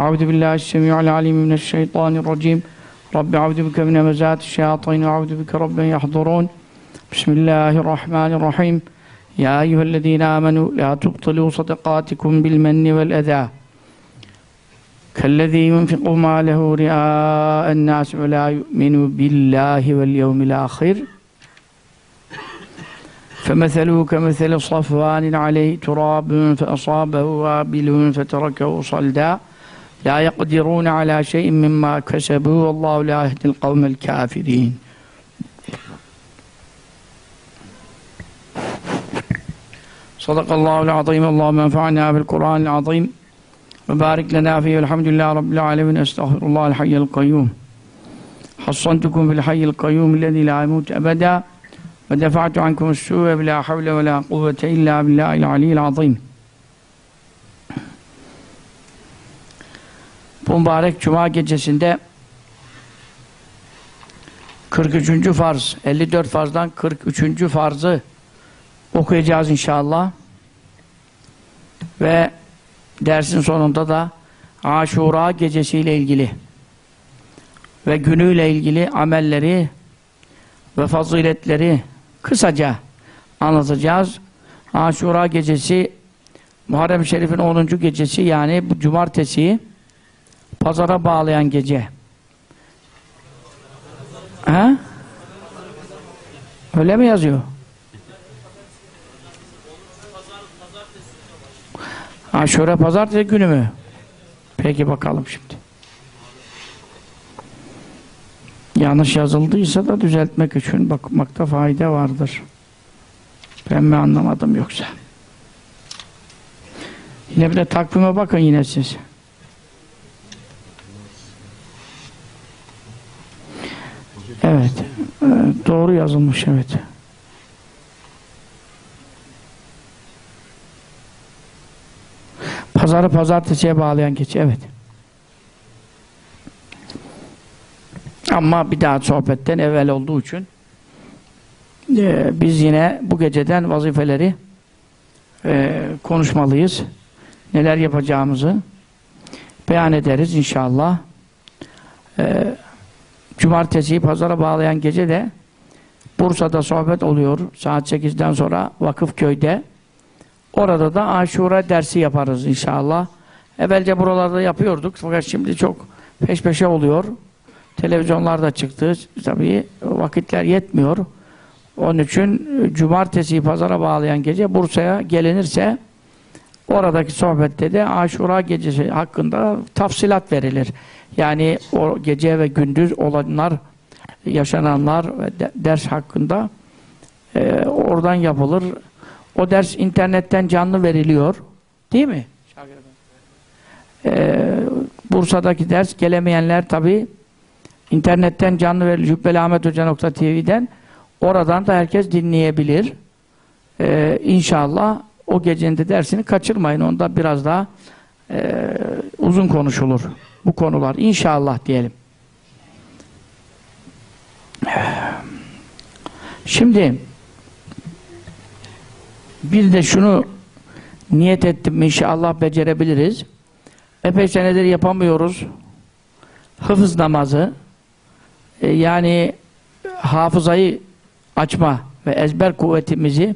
أعوذ بالله السميع العليم من الشيطان الرجيم. رب أعوذ بك من همزات الشياطين وأعوذ بك رب يحضرون. بسم الله الرحمن الرحيم. يا أيها الذين آمنوا لا تبطلوا صدقاتكم بالمن والأذى. كالذي ينفق ماله رئاء الناس ولا يؤمن بالله واليوم الآخر. فمثله كمثل صفوان عليه تراب فأصابه وابل فتركه صلدا. لا يقدرون على شيء مما كسبوا والله لا يهدي القوم الكافرين. صدق الله العظيم. اللهم انفعنا بالقرآن العظيم. وبارك لنا فيه. والحمد لله رب العالمين. أستغفر الله الحي القيوم. حصنتكم بالحي القيوم الذي لا يموت أبدا. ودفعت عنكم السوء بلا حول ولا قوة إلا بالله العلي العظيم. Bu mübarek Cuma gecesinde 43. farz, 54 farzdan 43. farzı okuyacağız inşallah. Ve dersin sonunda da Aşura gecesiyle ilgili ve günüyle ilgili amelleri ve faziletleri kısaca anlatacağız. Aşura gecesi Muharrem Şerif'in 10. gecesi yani bu cumartesi pazara bağlayan gece. Ha? Öyle mi yazıyor? Aşure pazartesi günü mü? Peki bakalım şimdi. Yanlış yazıldıysa da düzeltmek için bakmakta fayda vardır. Ben mi anlamadım yoksa? Yine bir de takvime bakın yine siz. Evet. Ee, doğru yazılmış evet. Pazarı pazartesiye bağlayan gece evet. Ama bir daha sohbetten evvel olduğu için e, biz yine bu geceden vazifeleri e, konuşmalıyız. Neler yapacağımızı beyan ederiz inşallah. E, Cumartesiyi pazara bağlayan gece de Bursa'da sohbet oluyor. Saat 8'den sonra Vakıfköy'de. Orada da aşure dersi yaparız inşallah. Evvelce buralarda yapıyorduk. Fakat şimdi çok peş peşe oluyor. Televizyonlarda çıktı. Tabii vakitler yetmiyor. Onun için cumartesiyi pazara bağlayan gece Bursa'ya gelinirse oradaki sohbette de Aşura gecesi hakkında tafsilat verilir. Yani o gece ve gündüz olanlar, yaşananlar ve ders hakkında e, oradan yapılır. O ders internetten canlı veriliyor. Değil mi? E, Bursa'daki ders gelemeyenler tabi internetten canlı veriliyor. Cübbelahmethoca.tv'den oradan da herkes dinleyebilir. E, inşallah o gecenin de dersini kaçırmayın. Onda biraz daha e, uzun konuşulur bu konular. İnşallah diyelim. Şimdi bir de şunu niyet ettim inşallah becerebiliriz. Epey senedir yapamıyoruz. Hıfız namazı e, yani hafızayı açma ve ezber kuvvetimizi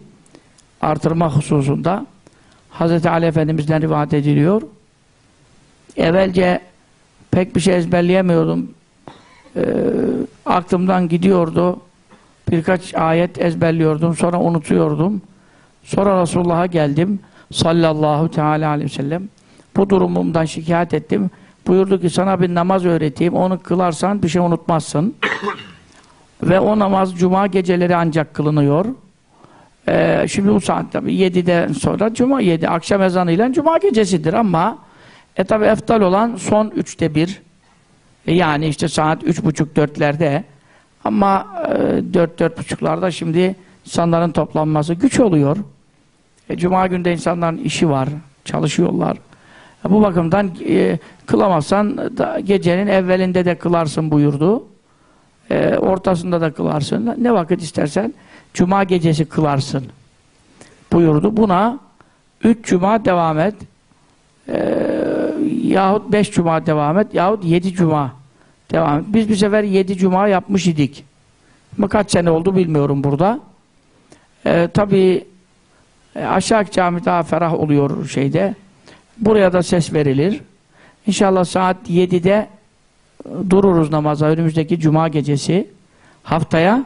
artırma hususunda Hz. Ali Efendimiz'den rivayet ediliyor. Evvelce pek bir şey ezberleyemiyordum. Ee, aklımdan gidiyordu. Birkaç ayet ezberliyordum. Sonra unutuyordum. Sonra Resulullah'a geldim. Sallallahu teala aleyhi ve sellem. Bu durumumdan şikayet ettim. Buyurdu ki sana bir namaz öğreteyim. Onu kılarsan bir şey unutmazsın. Ve o namaz cuma geceleri ancak kılınıyor. Ee, şimdi bu saat tabii 7'den sonra cuma 7 akşam ezanıyla cuma gecesidir ama e tabi eftal olan son üçte bir E yani işte saat üç buçuk dörtlerde ama e, dört dört buçuklarda şimdi insanların toplanması güç oluyor. E, Cuma günde insanların işi var, çalışıyorlar. E, bu bakımdan e, kılamazsan da gecenin evvelinde de kılarsın buyurdu. E, ortasında da kılarsın. Ne vakit istersen Cuma gecesi kılarsın buyurdu. Buna üç Cuma devam et. E, yahut beş Cuma devam et. Yahut yedi Cuma devam et. Biz bir sefer yedi Cuma yapmış idik. Ama kaç sene oldu bilmiyorum burada. E, tabii e, aşağı cami daha ferah oluyor şeyde. Buraya da ses verilir. İnşallah saat 7'de e, dururuz namaza önümüzdeki cuma gecesi haftaya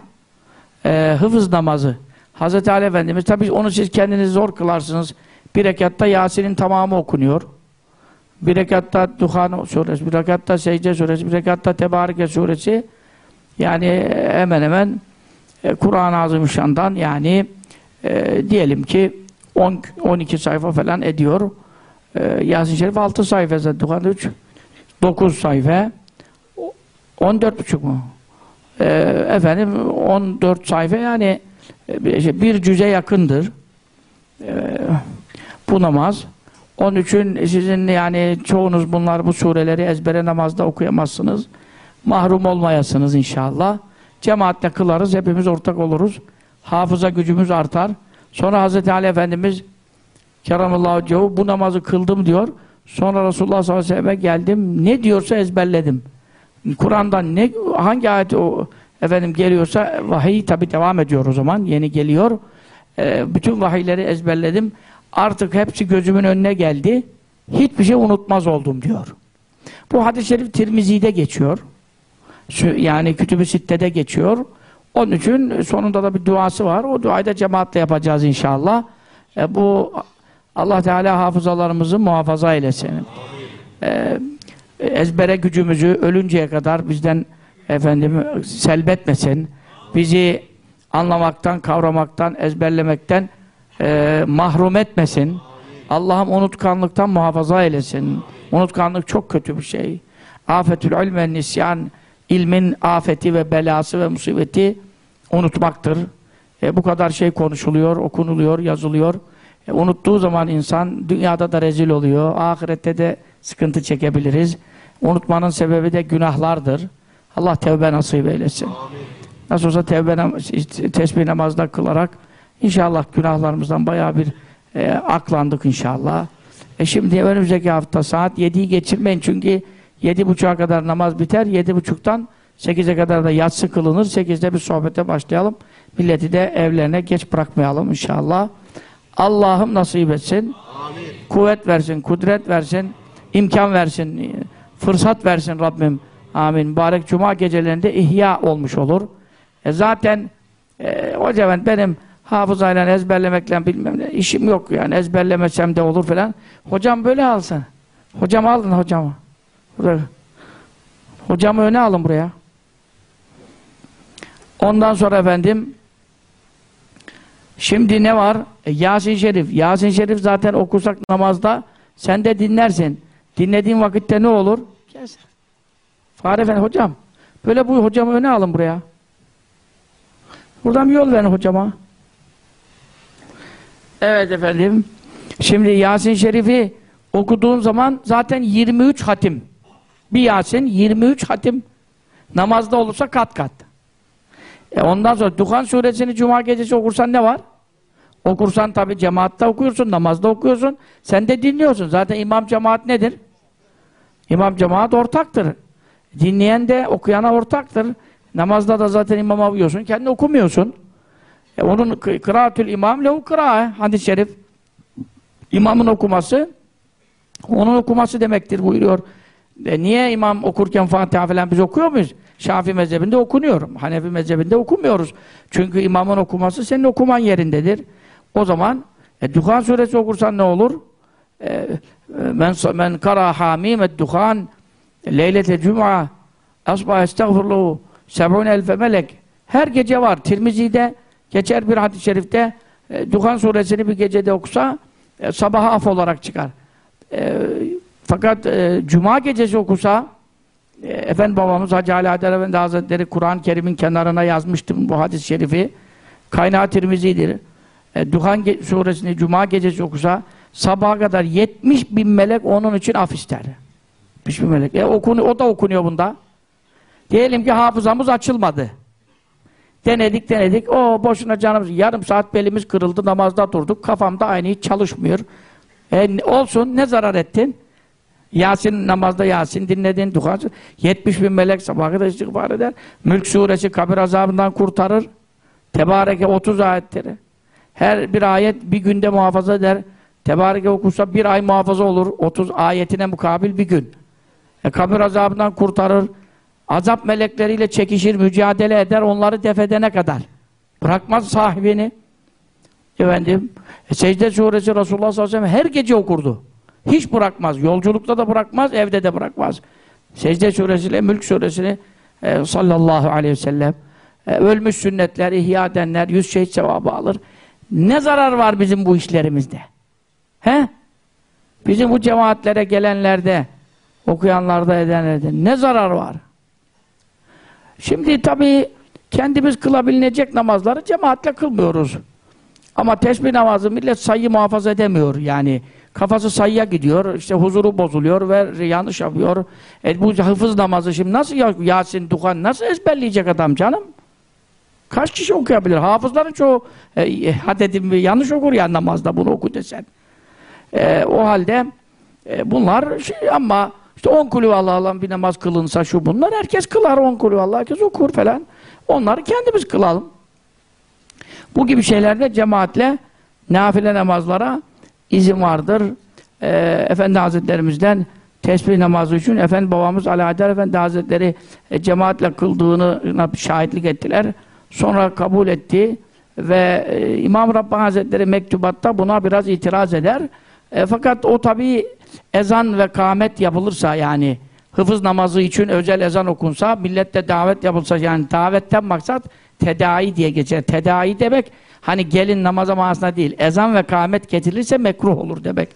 e, hıfız namazı Hazreti Ali Efendimiz tabi onu siz kendiniz zor kılarsınız bir rekatta Yasin'in tamamı okunuyor bir rekatta Duhan suresi bir rekatta Secde suresi bir rekatta Tebareke suresi yani e, hemen hemen e, Kur'an-ı Azimüşşan'dan yani e, diyelim ki 10 12 sayfa falan ediyor. E, Yasin Şerif 6 sayfa zaten 3 9 sayfa 14 buçuk mu? E, efendim 14 sayfa yani e, bir cüze yakındır. E, bu namaz. Onun için sizin yani çoğunuz bunlar bu sureleri ezbere namazda okuyamazsınız. Mahrum olmayasınız inşallah. Cemaatle kılarız, hepimiz ortak oluruz. Hafıza gücümüz artar. Sonra Hz. Ali Efendimiz Keramallahu cehu bu namazı kıldım diyor. Sonra Resulullah sallallahu aleyhi ve sellem'e geldim. Ne diyorsa ezberledim. Kur'an'dan ne hangi ayet o efendim geliyorsa vahiy tabi devam ediyor o zaman. Yeni geliyor. E, bütün vahiyleri ezberledim. Artık hepsi gözümün önüne geldi. Hiçbir şey unutmaz oldum diyor. Bu hadis-i şerif Tirmizi'de geçiyor. Yani Kütüb-i Sitte'de geçiyor. Onun için sonunda da bir duası var. O duayı da cemaatle yapacağız inşallah. E, bu Allah Teala hafızalarımızı muhafaza eylesin. E, ezbere gücümüzü ölünceye kadar bizden efendim selbetmesin. Bizi anlamaktan, kavramaktan, ezberlemekten e, mahrum etmesin. Allah'ım unutkanlıktan muhafaza eylesin. Unutkanlık çok kötü bir şey. Afetül ilmen nisyan ilmin afeti ve belası ve musibeti unutmaktır. E, bu kadar şey konuşuluyor, okunuluyor, yazılıyor. E, unuttuğu zaman insan dünyada da rezil oluyor, ahirette de sıkıntı çekebiliriz. Unutmanın sebebi de günahlardır. Allah tevbe nasip eylesin. Amin. Nasıl olsa tevbe tesbih namazda kılarak inşallah günahlarımızdan bayağı bir e, aklandık inşallah. E şimdi önümüzdeki hafta saat 7'yi geçirmeyin çünkü Yedi buçuğa kadar namaz biter. Yedi buçuktan sekize kadar da yatsı kılınır. Sekizde bir sohbete başlayalım. Milleti de evlerine geç bırakmayalım inşallah. Allah'ım nasip etsin. Amin. Kuvvet versin, kudret versin, imkan versin, fırsat versin Rabbim. Amin. Mübarek cuma gecelerinde ihya olmuş olur. E zaten e, hocam benim hafızayla ezberlemekle bilmem ne işim yok yani ezberlemesem de olur falan. Hocam böyle alsın. Hocam alın hocamı. Hocamı öne alın buraya. Ondan sonra efendim şimdi ne var? E, Yasin Şerif. Yasin Şerif zaten okursak namazda sen de dinlersin. Dinlediğin vakitte ne olur? Gelsin. Fahri Efendi hocam böyle bu hocamı öne alın buraya. Buradan yol verin hocama. Evet efendim. Şimdi Yasin Şerif'i okuduğun zaman zaten 23 hatim. Bir Yasin 23 hatim namazda olursa kat kat. E ondan sonra Duhan suresini cuma gecesi okursan ne var? Okursan tabi cemaatte okuyorsun, namazda okuyorsun. Sen de dinliyorsun. Zaten imam cemaat nedir? İmam cemaat ortaktır. Dinleyen de okuyana ortaktır. Namazda da zaten imama uyuyorsun. Kendi okumuyorsun. E onun kıraatül imam lehu kıra. Hadis-i şerif. İmamın okuması onun okuması demektir buyuruyor e niye imam okurken Fatiha falan biz okuyor muyuz? Şafii mezhebinde okunuyor. Hanefi mezhebinde okumuyoruz. Çünkü imamın okuması senin okuman yerindedir. O zaman e, Duhan suresi okursan ne olur? E, e men, men kara hamimet duhan leylete cuma asbah estağfurluhu seb'un elfe melek her gece var. Tirmizi'de geçer bir hadis-i şerifte e, Duhan suresini bir gecede okusa e, sabaha af olarak çıkar. E, fakat e, cuma gecesi okusa e, Efendi babamız Hacı Ali Adel Efendi Hazretleri Kur'an-ı Kerim'in kenarına yazmıştım bu hadis-i şerifi. Kaynağı Tirmizi'dir. E, Duhan suresini Cuma gecesi okusa sabaha kadar 70 bin melek onun için af ister. 70 bin melek. E, okunu, o da okunuyor bunda. Diyelim ki hafızamız açılmadı. Denedik denedik. O boşuna canımız. Yarım saat belimiz kırıldı. Namazda durduk. Kafamda aynı hiç çalışmıyor. E, olsun. Ne zarar ettin? Yasin namazda Yasin dinledin. Duhan 70 bin melek sabaha kadar istiğfar eder. Mülk suresi kabir azabından kurtarır. Tebareke 30 ayetleri. Her bir ayet bir günde muhafaza eder. Tebareke okursa bir ay muhafaza olur. 30 ayetine mukabil bir gün. E, kabir azabından kurtarır. Azap melekleriyle çekişir, mücadele eder, onları defedene kadar. Bırakmaz sahibini. Efendim, e, Secde suresi Resulullah sallallahu aleyhi ve sellem her gece okurdu. Hiç bırakmaz. Yolculukta da bırakmaz, evde de bırakmaz. Secde suresiyle Mülk suresini e, sallallahu aleyhi ve sellem e, ölmüş sünnetler, ihya edenler, yüz şehit sevabı alır. Ne zarar var bizim bu işlerimizde? He? Bizim bu cemaatlere gelenlerde, okuyanlarda, edenlerde ne zarar var? Şimdi tabii kendimiz kılabilecek namazları cemaatle kılmıyoruz. Ama tesbih namazı millet sayı muhafaza edemiyor yani. Kafası sayıya gidiyor, işte huzuru bozuluyor ve yanlış yapıyor. E bu hıfız namazı şimdi nasıl ya, Yasin, Duhan nasıl ezberleyecek adam canım? Kaç kişi okuyabilir? Hafızların çoğu e, had edin, yanlış okur ya namazda bunu oku desen. E, o halde e, bunlar şey ama işte on kulü Allah'la bir namaz kılınsa şu bunlar herkes kılar on kulü Allah herkes okur falan. Onları kendimiz kılalım. Bu gibi şeylerde cemaatle nafile namazlara izin vardır. E, Efendi Hazretlerimizden tesbih namazı için Efendi babamız Ali Adel Efendi Hazretleri e, cemaatle kıldığını şahitlik ettiler. Sonra kabul etti ve e, İmam Rabbani Hazretleri mektubatta buna biraz itiraz eder. E, fakat o tabi ezan ve kâmet yapılırsa yani hıfız namazı için özel ezan okunsa, millette davet yapılsa yani davetten maksat tedai diye geçer. Tedai demek hani gelin namaza manasına değil. Ezan ve kâmet getirilirse mekruh olur demek.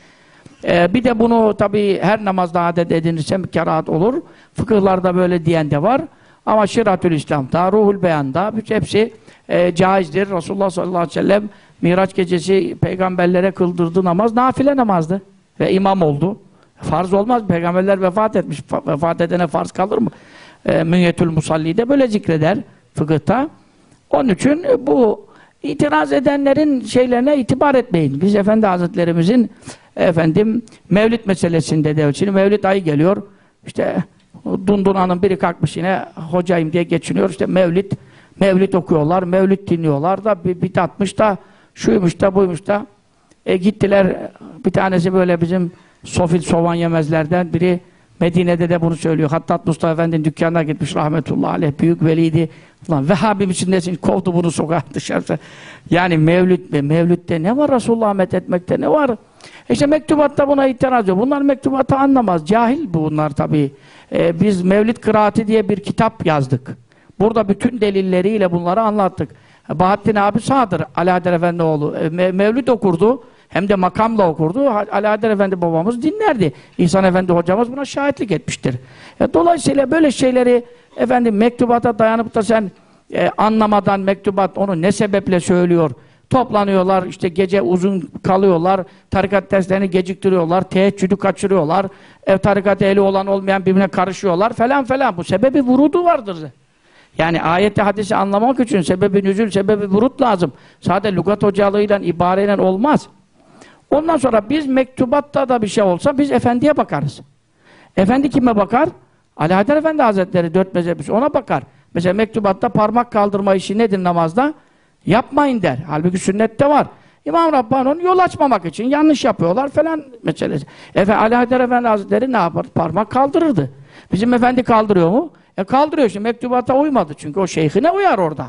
Ee, bir de bunu tabi her namazda adet edinirse kerahat olur. Fıkıhlarda böyle diyen de var. Ama Şiratül İslam'da, Ruhul Beyan'da hepsi e, caizdir. Resulullah sallallahu aleyhi ve sellem Miraç gecesi peygamberlere kıldırdığı namaz nafile namazdı. Ve imam oldu. Farz olmaz. Peygamberler vefat etmiş. Vefat edene farz kalır mı? E, Münyetül Musalli de böyle zikreder fıkıhta. Onun için bu itiraz edenlerin şeylerine itibar etmeyin. Biz Efendi Hazretlerimizin efendim Mevlid meselesinde de şimdi Mevlid ayı geliyor. İşte Dunduna'nın biri kalkmış yine hocayım diye geçiniyor. İşte Mevlid Mevlid okuyorlar, Mevlid dinliyorlar da bir bitatmış da şuymuş da buymuş da e gittiler bir tanesi böyle bizim sofil soğan yemezlerden biri Medine'de de bunu söylüyor. Hattat Mustafa Efendi'nin dükkanına gitmiş rahmetullahi aleyh. Büyük veliydi. Ulan Vehhabi misindesin? Kovdu bunu sokağa dışarıda. Yani Mevlüt, Mevlüt'te ne var Resulullah met etmekte ne var? İşte mektubatta buna itiraz ediyor. Bunlar mektubatı anlamaz. Cahil bunlar tabii. Ee, biz Mevlid Kıraati diye bir kitap yazdık. Burada bütün delilleriyle bunları anlattık. Bahattin abi sağdır. Alaeddin Efendioğlu. E, Mevlid okurdu. Hem de makamla okurdu. Alaeddin Efendi babamız dinlerdi. İhsan Efendi hocamız buna şahitlik etmiştir. E, dolayısıyla böyle şeyleri efendim mektubata dayanıp da sen e, anlamadan mektubat onu ne sebeple söylüyor? Toplanıyorlar, işte gece uzun kalıyorlar, tarikat derslerini geciktiriyorlar, teheccüdü kaçırıyorlar, ev tarikat ehli olan olmayan birbirine karışıyorlar falan falan. Bu sebebi vurudu vardır. Yani ayette hadisi anlamak için sebebi nüzül, sebebi vurut lazım. Sadece lugat hocalığıyla, ibareyle olmaz. Ondan sonra biz mektubatta da bir şey olsa biz efendiye bakarız. Efendi kime bakar? Alaaddin Efendi Hazretleri dört mezhebisi ona bakar. Mesela mektubatta parmak kaldırma işi nedir namazda? Yapmayın der. Halbuki sünnette var. İmam Rabbani onu yol açmamak için yanlış yapıyorlar falan meselesi. Efe Alaaddin Efendi Hazretleri ne yapar? Parmak kaldırırdı. Bizim efendi kaldırıyor mu? E kaldırıyor şimdi mektubata uymadı çünkü o şeyhine uyar orada.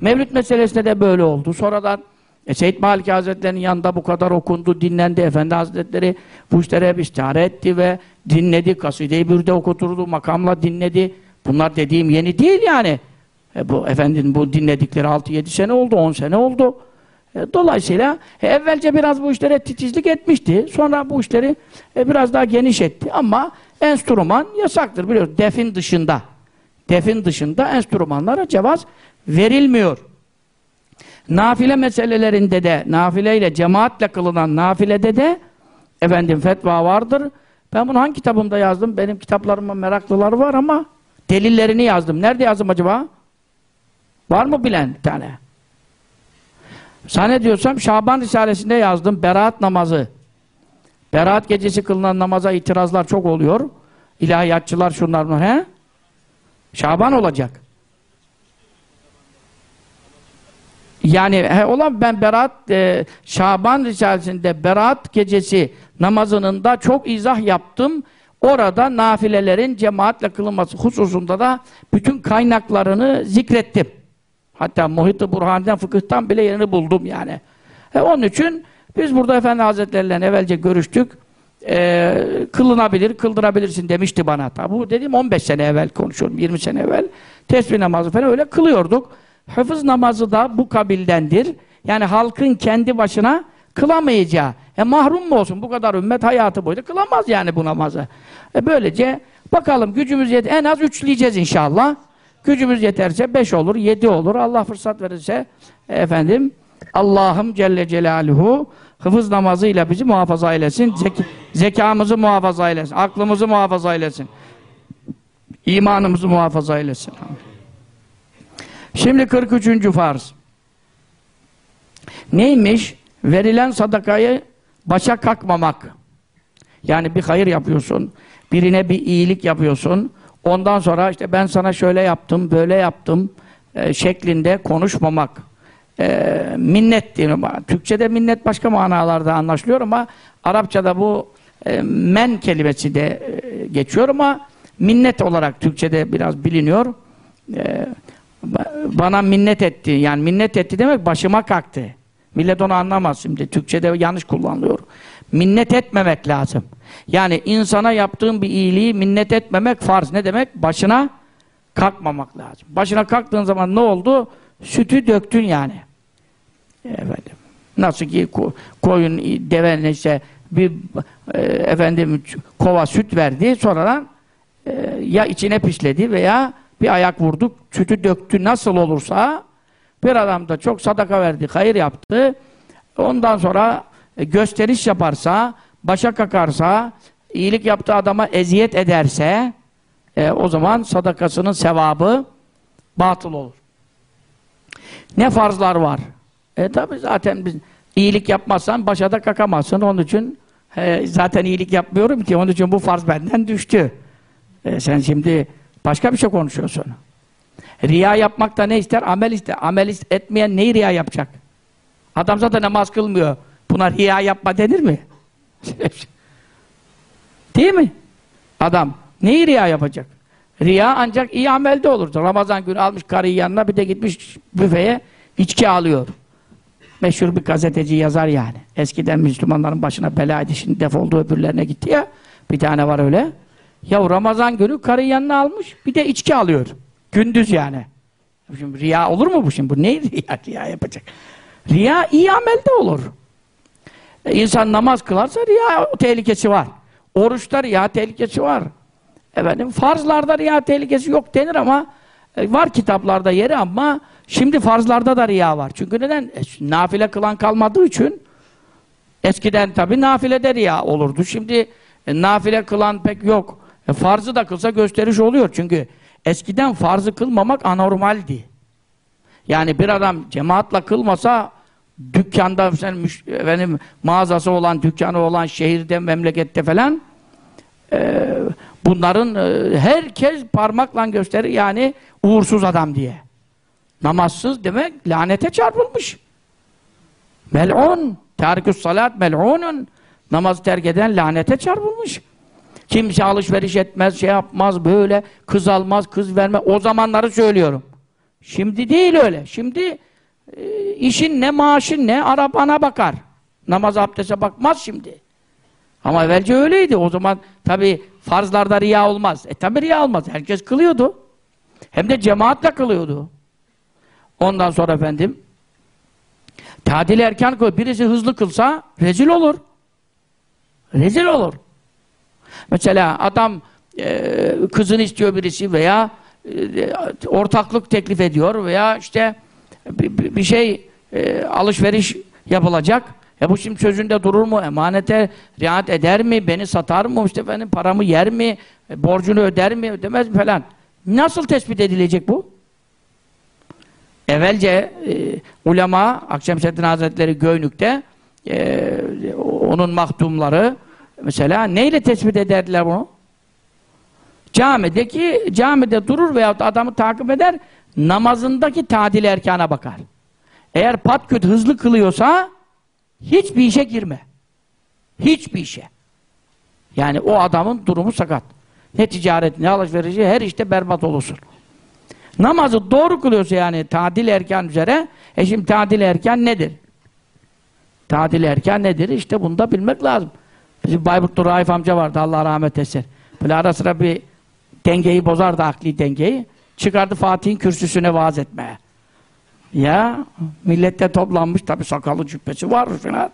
Mevlüt meselesinde de böyle oldu. Sonradan e, Seyyid Malik Hazretleri'nin yanında bu kadar okundu, dinlendi. Efendi Hazretleri bu işlere hep istihare etti ve dinledi. Kaside-i Bürde okuturdu, makamla dinledi. Bunlar dediğim yeni değil yani. E, bu efendinin bu dinledikleri 6-7 sene oldu, 10 sene oldu. E, dolayısıyla e, evvelce biraz bu işlere titizlik etmişti. Sonra bu işleri e, biraz daha geniş etti. Ama enstrüman yasaktır biliyoruz. Defin dışında. Defin dışında enstrümanlara cevaz verilmiyor. Nafile meselelerinde de, nafileyle, cemaatle kılınan nafilede de efendim fetva vardır. Ben bunu hangi kitabımda yazdım? Benim kitaplarıma meraklıları var ama delillerini yazdım. Nerede yazdım acaba? Var mı bilen bir tane? Sana diyorsam Şaban Risalesi'nde yazdım. Beraat namazı. Beraat gecesi kılınan namaza itirazlar çok oluyor. İlahiyatçılar şunlar mı? He? Şaban olacak. Yani he, olan ben Berat e, Şaban Risalesi'nde Berat gecesi namazının da çok izah yaptım. Orada nafilelerin cemaatle kılınması hususunda da bütün kaynaklarını zikrettim. Hatta Muhit-i Burhan'dan, fıkıhtan bile yerini buldum yani. E, onun için biz burada Efendi Hazretleri'yle evvelce görüştük. E, kılınabilir, kıldırabilirsin demişti bana. Tabi bu dediğim 15 sene evvel konuşuyorum, 20 sene evvel. Tesbih namazı falan öyle kılıyorduk. Hafız namazı da bu kabildendir. Yani halkın kendi başına kılamayacağı. E mahrum mu olsun? Bu kadar ümmet hayatı boyunca kılamaz yani bu namazı. E böylece bakalım gücümüz yet en az üçleyeceğiz inşallah. Gücümüz yeterse beş olur, yedi olur. Allah fırsat verirse efendim Allah'ım Celle Celaluhu hıfız namazıyla bizi muhafaza eylesin. Zek zekamızı muhafaza eylesin. Aklımızı muhafaza eylesin. İmanımızı muhafaza eylesin. Şimdi 43. farz. Neymiş? Verilen sadakayı başa kalkmamak. Yani bir hayır yapıyorsun. Birine bir iyilik yapıyorsun. Ondan sonra işte ben sana şöyle yaptım, böyle yaptım e, şeklinde konuşmamak. E, minnet diyelim. Türkçe'de minnet başka manalarda anlaşılıyor ama Arapçada bu e, men kelimesi de e, geçiyor ama minnet olarak Türkçe'de biraz biliniyor. E, bana minnet etti. Yani minnet etti demek başıma kalktı. Millet onu anlamaz şimdi. Türkçe'de yanlış kullanılıyor. Minnet etmemek lazım. Yani insana yaptığın bir iyiliği minnet etmemek farz. Ne demek? Başına kalkmamak lazım. Başına kalktığın zaman ne oldu? Sütü döktün yani. Efendim. Nasıl ki ko koyun, deve neyse bir e, efendim kova süt verdi. Sonradan e, ya içine pisledi veya bir ayak vurduk, sütü döktü nasıl olursa bir adam da çok sadaka verdi, hayır yaptı. Ondan sonra e, gösteriş yaparsa, başa kakarsa, iyilik yaptığı adama eziyet ederse e, o zaman sadakasının sevabı batıl olur. Ne farzlar var? E tabi zaten biz iyilik yapmazsan başa da kakamazsın. Onun için e, zaten iyilik yapmıyorum ki. Onun için bu farz benden düştü. E, sen şimdi başka bir şey konuşuyorsun. Riya yapmak da ne ister? Amel ister. Amel etmeyen neyi riya yapacak? Adam zaten namaz kılmıyor. Buna riya yapma denir mi? Değil mi? Adam neyi riya yapacak? Riya ancak iyi amelde olur. Ramazan günü almış karıyı yanına bir de gitmiş büfeye içki alıyor. Meşhur bir gazeteci yazar yani. Eskiden Müslümanların başına belaydı. Şimdi defoldu öbürlerine gitti ya. Bir tane var öyle. Ya Ramazan günü karıyı yanına almış bir de içki alıyor. Gündüz yani. Şimdi riya olur mu bu şimdi? Bu ne riya, riya yapacak? Riya iyi amelde olur. E, insan namaz kılarsa riya tehlikesi var. Oruçta riya tehlikesi var. Efendim farzlarda riya tehlikesi yok denir ama e, var kitaplarda yeri ama şimdi farzlarda da riya var. Çünkü neden? E, nafile kılan kalmadığı için eskiden tabi nafilede riya olurdu. Şimdi e, nafile kılan pek yok. E, farzı da kılsa gösteriş oluyor çünkü eskiden farzı kılmamak anormaldi. Yani bir adam cemaatla kılmasa dükkanda efendim, mağazası olan, dükkanı olan şehirde, memlekette falan e, bunların e, herkes parmakla gösterir yani uğursuz adam diye. Namazsız demek lanete çarpılmış. Mel'un, tariküs salat mel'unun namazı terk eden lanete çarpılmış. Kimse alışveriş etmez, şey yapmaz, böyle kız almaz, kız vermez. O zamanları söylüyorum. Şimdi değil öyle. Şimdi e, işin ne, maaşın ne, arabana bakar. Namaz abdeste bakmaz şimdi. Ama evvelce öyleydi. O zaman tabi farzlarda riya olmaz. E tabi riya olmaz. Herkes kılıyordu. Hem de cemaatle kılıyordu. Ondan sonra efendim Tadil erken koy. Birisi hızlı kılsa rezil olur. Rezil olur. Mesela adam e, kızını istiyor birisi veya e, ortaklık teklif ediyor veya işte bir, bir şey e, alışveriş yapılacak. E bu şimdi sözünde durur mu? Emanete riayet eder mi? Beni satar mı? İşte benim paramı yer mi? E, borcunu öder mi? Ödemez mi falan. Nasıl tespit edilecek bu? Evvelce e, ulema Akşemseddin Hazretleri Göynük'te e, onun mahdumları mesela neyle tespit ederdiler bunu? Camideki camide durur veyahut adamı takip eder namazındaki tadil erkana bakar. Eğer patküt hızlı kılıyorsa hiçbir işe girme. Hiçbir işe. Yani o adamın durumu sakat. Ne ticaret, ne alışverişi, her işte berbat olursun. Namazı doğru kılıyorsa yani tadil erken üzere, e şimdi tadil erken nedir? Tadil erken nedir? İşte bunu da bilmek lazım. Bizim Bayburt'ta Raif amca vardı, Allah rahmet etsin. Böyle ara sıra bir dengeyi bozardı, akli dengeyi. Çıkardı Fatih'in kürsüsüne vaaz etmeye. Ya millette toplanmış tabi sakalı cübbesi var falan.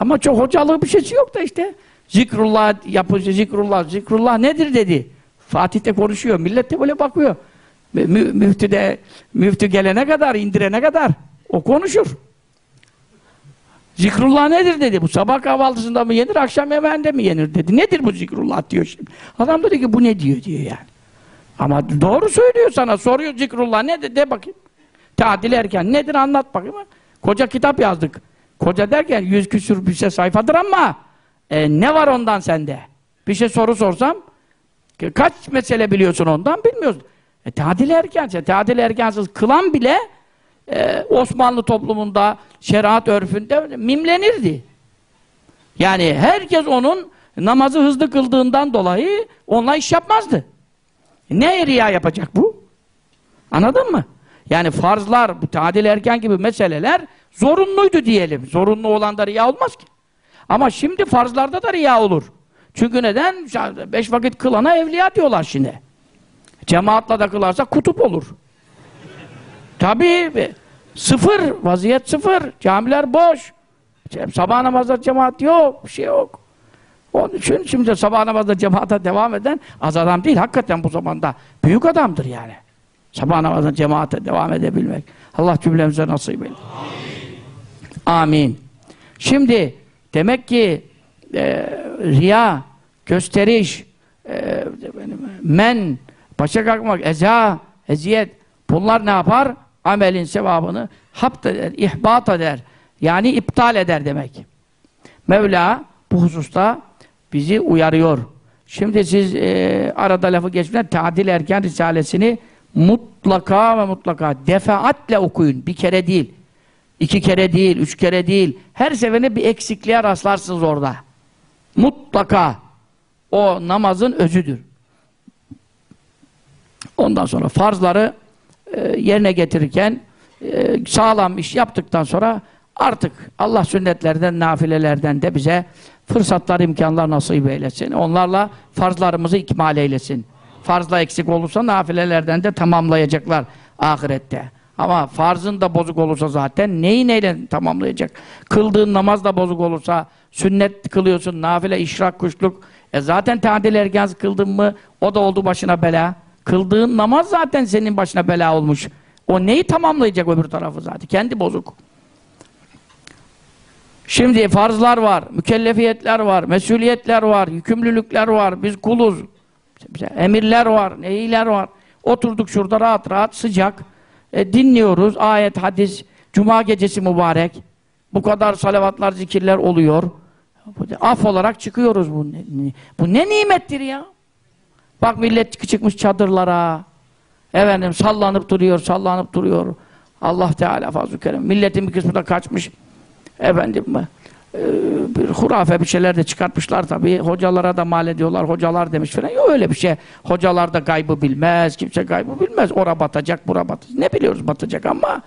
Ama çok hocalığı bir şeysi yok da işte. Zikrullah yapınca zikrullah, zikrullah nedir dedi. Fatih de konuşuyor, millet de böyle bakıyor. Mü müftü de, müftü gelene kadar, indirene kadar o konuşur. Zikrullah nedir dedi. Bu sabah kahvaltısında mı yenir, akşam yemeğinde mi yenir dedi. Nedir bu zikrullah diyor şimdi. Adam dedi ki bu ne diyor diyor yani. Ama doğru söylüyor sana. Soruyor zikrullah nedir de bakayım. Tadil erken nedir anlat bakayım. Koca kitap yazdık. Koca derken yüz küsür bir şey sayfadır ama e, ne var ondan sende? Bir şey soru sorsam kaç mesele biliyorsun ondan bilmiyorsun. E, tadil erkense, tadil erkensiz kılan bile e, Osmanlı toplumunda, şeriat örfünde mimlenirdi. Yani herkes onun namazı hızlı kıldığından dolayı onunla iş yapmazdı. Ne riya yapacak bu? Anladın mı? Yani farzlar, bu tadil erken gibi meseleler zorunluydu diyelim. Zorunlu olan da riya olmaz ki. Ama şimdi farzlarda da riya olur. Çünkü neden? Beş vakit kılana evliya diyorlar şimdi. Cemaatla da kılarsa kutup olur. Tabii sıfır, vaziyet sıfır. Camiler boş. Sabah namazda cemaat yok, bir şey yok. Onun için şimdi sabah namazda cemaate devam eden az adam değil. Hakikaten bu zamanda büyük adamdır yani. Sabah namazda cemaate devam edebilmek. Allah cümlemize nasip eylesin. Amin. Amin. Şimdi demek ki e, riya, gösteriş, e, men, başa kalkmak, eza, eziyet bunlar ne yapar? Amelin sevabını hapt eder, ihbat eder. Yani iptal eder demek. Mevla bu hususta bizi uyarıyor. Şimdi siz e, arada lafı geçmeden Tadil Erken Risalesini mutlaka ve mutlaka defaatle okuyun. Bir kere değil. iki kere değil, üç kere değil. Her seferinde bir eksikliğe rastlarsınız orada. Mutlaka. O namazın özüdür. Ondan sonra farzları e, yerine getirirken e, sağlam iş yaptıktan sonra artık Allah sünnetlerden, nafilelerden de bize fırsatlar, imkanlar nasip eylesin. Onlarla farzlarımızı ikmal eylesin. Farzla eksik olursa nafilelerden de tamamlayacaklar ahirette. Ama farzın da bozuk olursa zaten neyi neyle tamamlayacak? Kıldığın namaz da bozuk olursa, sünnet kılıyorsun, nafile, işrak, kuşluk. E zaten tadil ergaz kıldın mı o da oldu başına bela. Kıldığın namaz zaten senin başına bela olmuş. O neyi tamamlayacak öbür tarafı zaten? Kendi bozuk. Şimdi farzlar var, mükellefiyetler var, mesuliyetler var, yükümlülükler var, biz kuluz. Emirler var, neyiler var. Oturduk şurada rahat rahat, sıcak. E, dinliyoruz, ayet, hadis, cuma gecesi mübarek. Bu kadar salavatlar, zikirler oluyor. Af olarak çıkıyoruz. Bu ne, bu ne nimettir ya? Bak millet çıkmış çadırlara. Efendim sallanıp duruyor, sallanıp duruyor. Allah Teala fazl-ı kerem. Milletin bir kısmı da kaçmış. Efendim e, bir hurafe bir şeyler de çıkartmışlar tabii. Hocalara da mal ediyorlar. Hocalar demiş falan. Yok öyle bir şey. Hocalar da kaybı bilmez. Kimse kaybı bilmez. Ora batacak, bura batacak. Ne biliyoruz batacak ama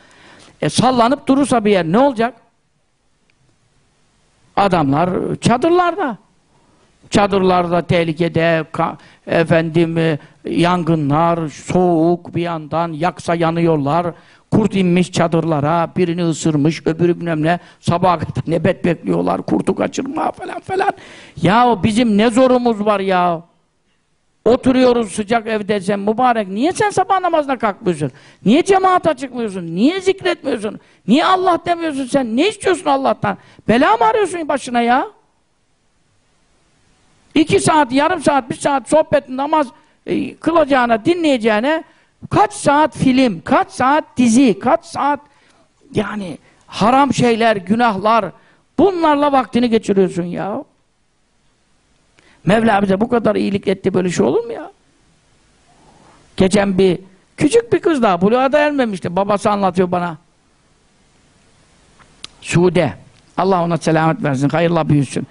e, sallanıp durursa bir yer ne olacak? Adamlar çadırlarda. Çadırlarda tehlikede, efendim e, yangınlar, soğuk bir yandan yaksa yanıyorlar. Kurt inmiş çadırlara, birini ısırmış, öbürü bilmem ne, sabaha nebet bekliyorlar, kurtu kaçırma falan falan. Ya bizim ne zorumuz var ya. Oturuyoruz sıcak evde sen mübarek. Niye sen sabah namazına kalkmıyorsun? Niye cemaata çıkmıyorsun? Niye zikretmiyorsun? Niye Allah demiyorsun sen? Ne istiyorsun Allah'tan? Bela mı arıyorsun başına ya? İki saat, yarım saat, bir saat sohbet, namaz e, kılacağına, dinleyeceğine kaç saat film, kaç saat dizi, kaç saat yani haram şeyler, günahlar bunlarla vaktini geçiriyorsun ya. Mevla bize bu kadar iyilik etti böyle şey olur mu ya? Geçen bir küçük bir kız daha buluğa da ermemişti. Babası anlatıyor bana. Sude. Allah ona selamet versin. Hayırla büyüsün.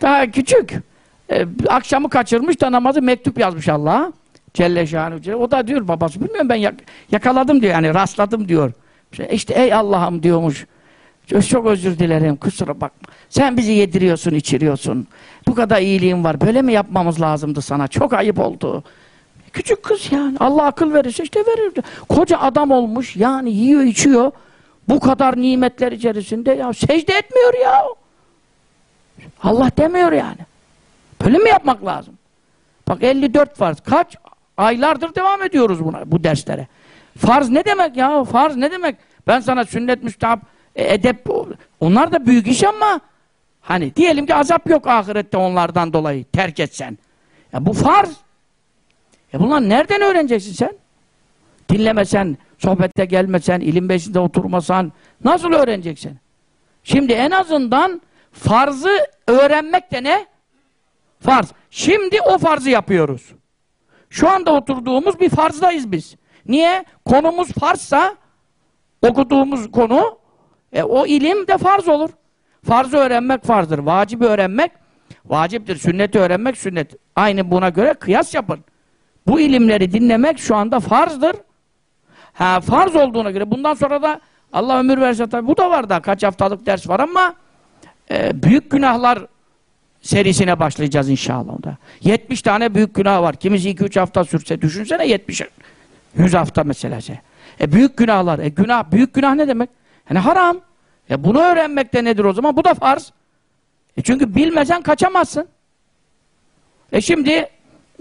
Daha küçük. Ee, akşamı kaçırmış da namazı mektup yazmış Allah'a. Celle Şanuhu. O da diyor babası bilmiyorum ben yak yakaladım diyor yani rastladım diyor. İşte ey Allah'ım diyormuş. Çok özür dilerim kusura bakma. Sen bizi yediriyorsun, içiriyorsun. Bu kadar iyiliğin var. Böyle mi yapmamız lazımdı sana? Çok ayıp oldu. Küçük kız yani. Allah akıl verirse işte verirdi. Koca adam olmuş yani yiyor içiyor. Bu kadar nimetler içerisinde ya secde etmiyor ya. Allah demiyor yani. Böyle mi yapmak lazım? Bak 54 farz. Kaç aylardır devam ediyoruz buna bu derslere. Farz ne demek ya? Farz ne demek? Ben sana sünnet müstahap e, edep onlar da büyük iş ama hani diyelim ki azap yok ahirette onlardan dolayı terk etsen. Ya bu farz. E bunlar nereden öğreneceksin sen? Dinlemesen, sohbette gelmesen, ilim beşinde oturmasan nasıl öğreneceksin? Şimdi en azından farzı öğrenmek de ne? Farz. Şimdi o farzı yapıyoruz. Şu anda oturduğumuz bir farzdayız biz. Niye? Konumuz farzsa okuduğumuz konu e, o ilim de farz olur. Farzı öğrenmek farzdır. Vacibi öğrenmek vaciptir. Sünneti öğrenmek sünnet. Aynı buna göre kıyas yapın. Bu ilimleri dinlemek şu anda farzdır. Ha farz olduğuna göre bundan sonra da Allah ömür verse tabi bu da var da kaç haftalık ders var ama e, büyük günahlar serisine başlayacağız inşallah. Onda. 70 tane büyük günah var. Kimisi 2-3 hafta sürse düşünsene 70 100 hafta mesela. E büyük günahlar. E günah büyük günah ne demek? Yani haram. E bunu öğrenmek de nedir o zaman? Bu da farz. E çünkü bilmesen kaçamazsın. E şimdi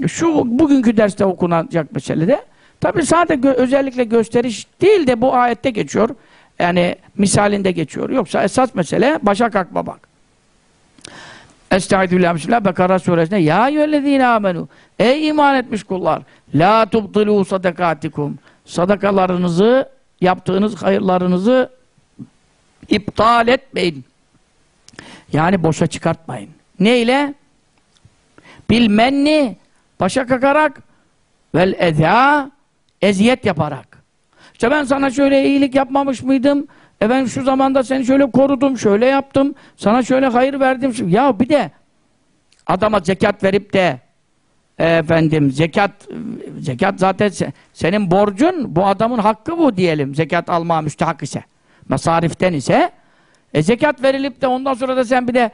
şu bugünkü derste okunacak meselede tabi sadece gö özellikle gösteriş değil de bu ayette geçiyor. Yani misalinde geçiyor. Yoksa esas mesele başa kalkmamak. Estaizu billah bismillah Bekara suresinde Ya eyyühellezine amenu Ey iman etmiş kullar La tubtilu sadakatikum Sadakalarınızı yaptığınız hayırlarınızı iptal etmeyin. Yani boşa çıkartmayın. Ne ile? Bilmenni başa kakarak vel eza eziyet yaparak. İşte ben sana şöyle iyilik yapmamış mıydım? E ben şu zamanda seni şöyle korudum, şöyle yaptım, sana şöyle hayır verdim. Ya bir de adama zekat verip de efendim zekat zekat zaten senin borcun, bu adamın hakkı bu diyelim. Zekat alma müstahak ise. Masariften ise e, zekat verilip de ondan sonra da sen bir de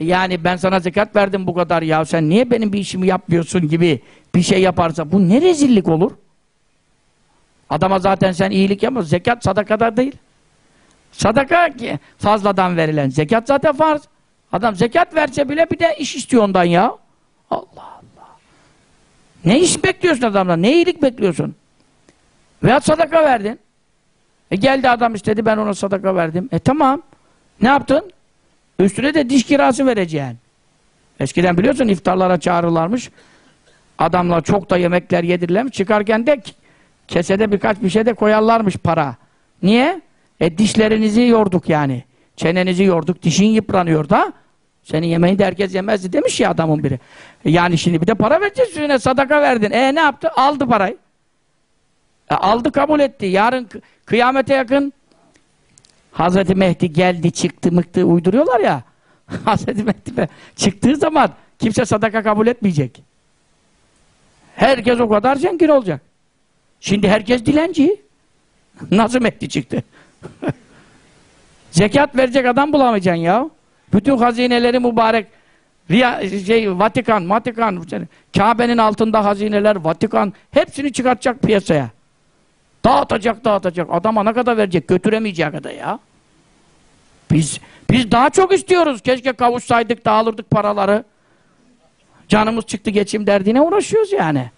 yani ben sana zekat verdim bu kadar ya sen niye benim bir işimi yapmıyorsun gibi bir şey yaparsa bu ne rezillik olur? Adama zaten sen iyilik yapma. Zekat sadakada değil. Sadaka fazladan verilen. Zekat zaten farz. Adam zekat verse bile bir de iş istiyor ondan ya. Allah Allah. Ne iş bekliyorsun adamdan? Ne iyilik bekliyorsun? Veya sadaka verdin. E geldi adam istedi ben ona sadaka verdim. E tamam. Ne yaptın? Üstüne de diş kirası vereceksin. Eskiden biliyorsun iftarlara çağrılarmış. Adamlar çok da yemekler yedirirlermiş. Çıkarken de kesede birkaç bir şey de koyarlarmış para. Niye? E dişlerinizi yorduk yani. Çenenizi yorduk. Dişin yıpranıyor da. Senin yemeğini de herkes yemezdi demiş ya adamın biri. E yani şimdi bir de para vereceğiz üstüne sadaka verdin. E ne yaptı? Aldı parayı. E aldı kabul etti. Yarın kıyamete yakın Hazreti Mehdi geldi çıktı mıktı uyduruyorlar ya. Hazreti Mehdi çıktığı zaman kimse sadaka kabul etmeyecek. Herkes o kadar zengin olacak. Şimdi herkes dilenci. Nasıl Mehdi çıktı? Zekat verecek adam bulamayacaksın ya. Bütün hazineleri mübarek Riya, şey, Vatikan, Vatikan, Kabe'nin altında hazineler, Vatikan hepsini çıkartacak piyasaya. Dağıtacak, dağıtacak. Adama ne kadar verecek? Götüremeyeceği kadar ya. Biz biz daha çok istiyoruz. Keşke kavuşsaydık, dağılırdık paraları. Canımız çıktı geçim derdine uğraşıyoruz yani.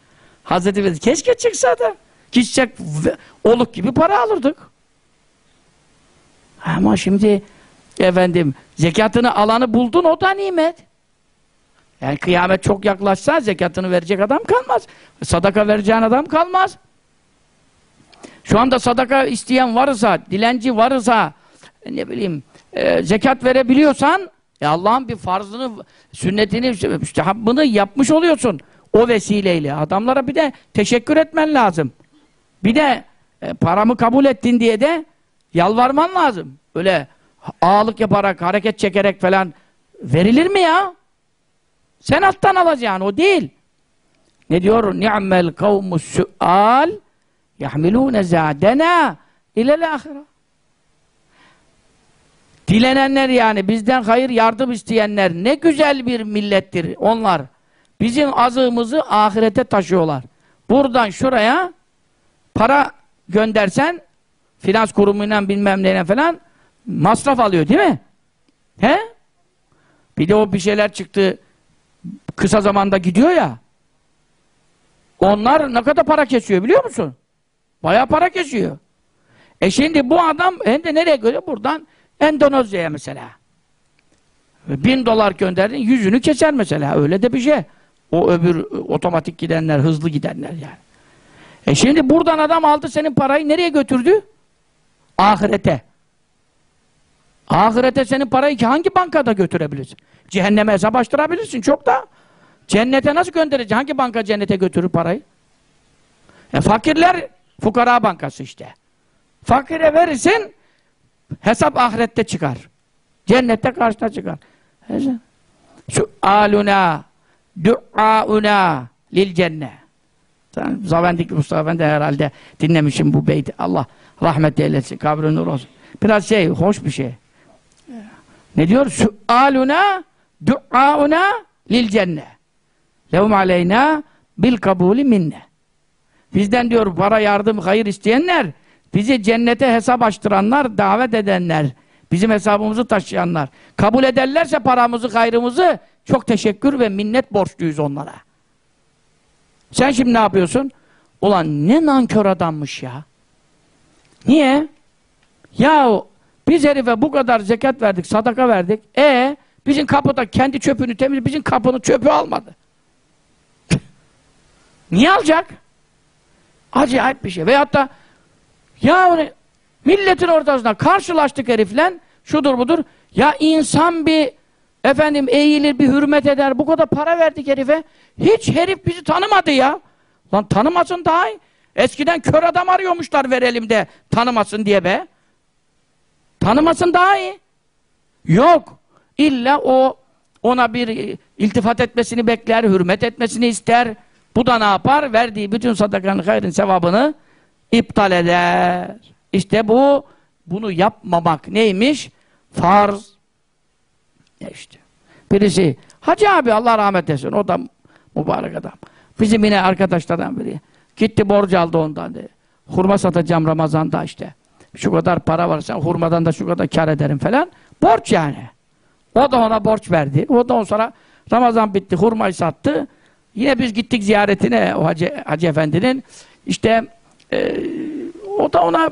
Hazreti Vezir keşke çıksa da gidecek oluk gibi para alırdık. Ama şimdi efendim zekatını alanı buldun o da nimet. Yani kıyamet çok yaklaşsa zekatını verecek adam kalmaz. Sadaka vereceğin adam kalmaz. Şu anda sadaka isteyen varsa, dilenci varsa, ne bileyim, e, zekat verebiliyorsan, e Allah'ın bir farzını, sünnetini, müstehabbını yapmış oluyorsun. O vesileyle. Adamlara bir de teşekkür etmen lazım. Bir de e, paramı kabul ettin diye de yalvarman lazım. Öyle ağalık yaparak, hareket çekerek falan verilir mi ya? Sen alttan alacaksın, o değil. Ne diyor? Ni'mel kavmus su'al yahmilûne zâdenâ ilel ahire. Dilenenler yani bizden hayır yardım isteyenler ne güzel bir millettir onlar. Bizim azığımızı ahirete taşıyorlar. Buradan şuraya para göndersen finans kurumuyla bilmem neyle falan masraf alıyor değil mi? He? Bir de o bir şeyler çıktı kısa zamanda gidiyor ya onlar ne kadar para kesiyor biliyor musun? Bayağı para kesiyor. E şimdi bu adam hem de nereye göre? Buradan Endonezya'ya mesela. Bin dolar gönderdin yüzünü keser mesela. Öyle de bir şey. O öbür otomatik gidenler, hızlı gidenler yani. E şimdi buradan adam aldı senin parayı nereye götürdü? Ahirete. Ahirete senin parayı hangi bankada götürebilirsin? Cehenneme hesap açtırabilirsin çok da. Cennete nasıl göndereceksin? Hangi banka cennete götürür parayı? E fakirler fukara bankası işte. Fakire verirsin hesap ahirette çıkar. Cennette karşına çıkar. Şu aluna duauna lil cennet. Zavendik Mustafa Efendi herhalde dinlemişim bu beyti. Allah rahmet eylesin. Kabri nur olsun. Biraz şey, hoş bir şey. Ne diyor? Sualuna duauna lil cennet. Lehum aleyna bil kabuli minne. Bizden diyor para, yardım, hayır isteyenler, bizi cennete hesap açtıranlar, davet edenler, bizim hesabımızı taşıyanlar. Kabul ederlerse paramızı, hayrımızı çok teşekkür ve minnet borçluyuz onlara. Sen şimdi ne yapıyorsun? Ulan ne nankör adammış ya. Niye? Ya biz herife bu kadar zekat verdik, sadaka verdik. E bizim kapıda kendi çöpünü temiz, bizim kapının çöpü almadı. Niye alacak? Acayip bir şey. Veyahut da ya milletin ortasında karşılaştık herifle şudur budur. Ya insan bir efendim eğilir bir hürmet eder. Bu kadar para verdik herife. Hiç herif bizi tanımadı ya. Lan tanımasın daha iyi. Eskiden kör adam arıyormuşlar verelim de tanımasın diye be. Tanımasın daha iyi. Yok. İlla o ona bir iltifat etmesini bekler, hürmet etmesini ister. Bu da ne yapar? Verdiği bütün sadakanın hayrın sevabını iptal eder. İşte bu bunu yapmamak neymiş? Farz. Ya işte. Birisi Hacı abi Allah rahmet etsin. O da mübarek adam. Bizim yine arkadaşlardan biri. Gitti borcu aldı ondan dedi. Hurma satacağım Ramazan'da işte. Şu kadar para varsa hurmadan da şu kadar kar ederim falan. Borç yani. O da ona borç verdi. O da on sonra Ramazan bitti. Hurmayı sattı. Yine biz gittik ziyaretine o Hacı, Hacı Efendi'nin. İşte e, o da ona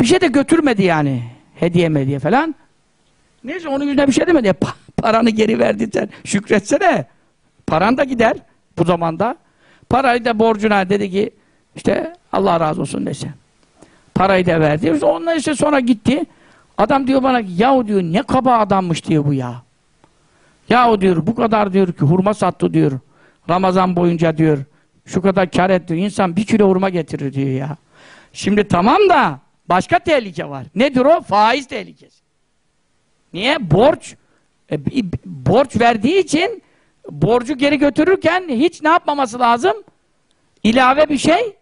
bir şey de götürmedi yani. Hediye mediye falan. Neyse onun yüzüne bir şey demedi. Pa paranı geri verdi sen. Şükretsene. Paran da gider bu zamanda. Parayı da borcuna dedi ki işte Allah razı olsun dese. Parayı da verdi. İşte onunla işte sonra gitti. Adam diyor bana yahu diyor ne kaba adammış diyor bu ya. Yahu diyor bu kadar diyor ki hurma sattı diyor. Ramazan boyunca diyor şu kadar kar etti. İnsan bir kilo hurma getirir diyor ya. Şimdi tamam da başka tehlike var. Nedir o? Faiz tehlikesi. Niye? Borç e, borç verdiği için borcu geri götürürken hiç ne yapmaması lazım? İlave bir şey.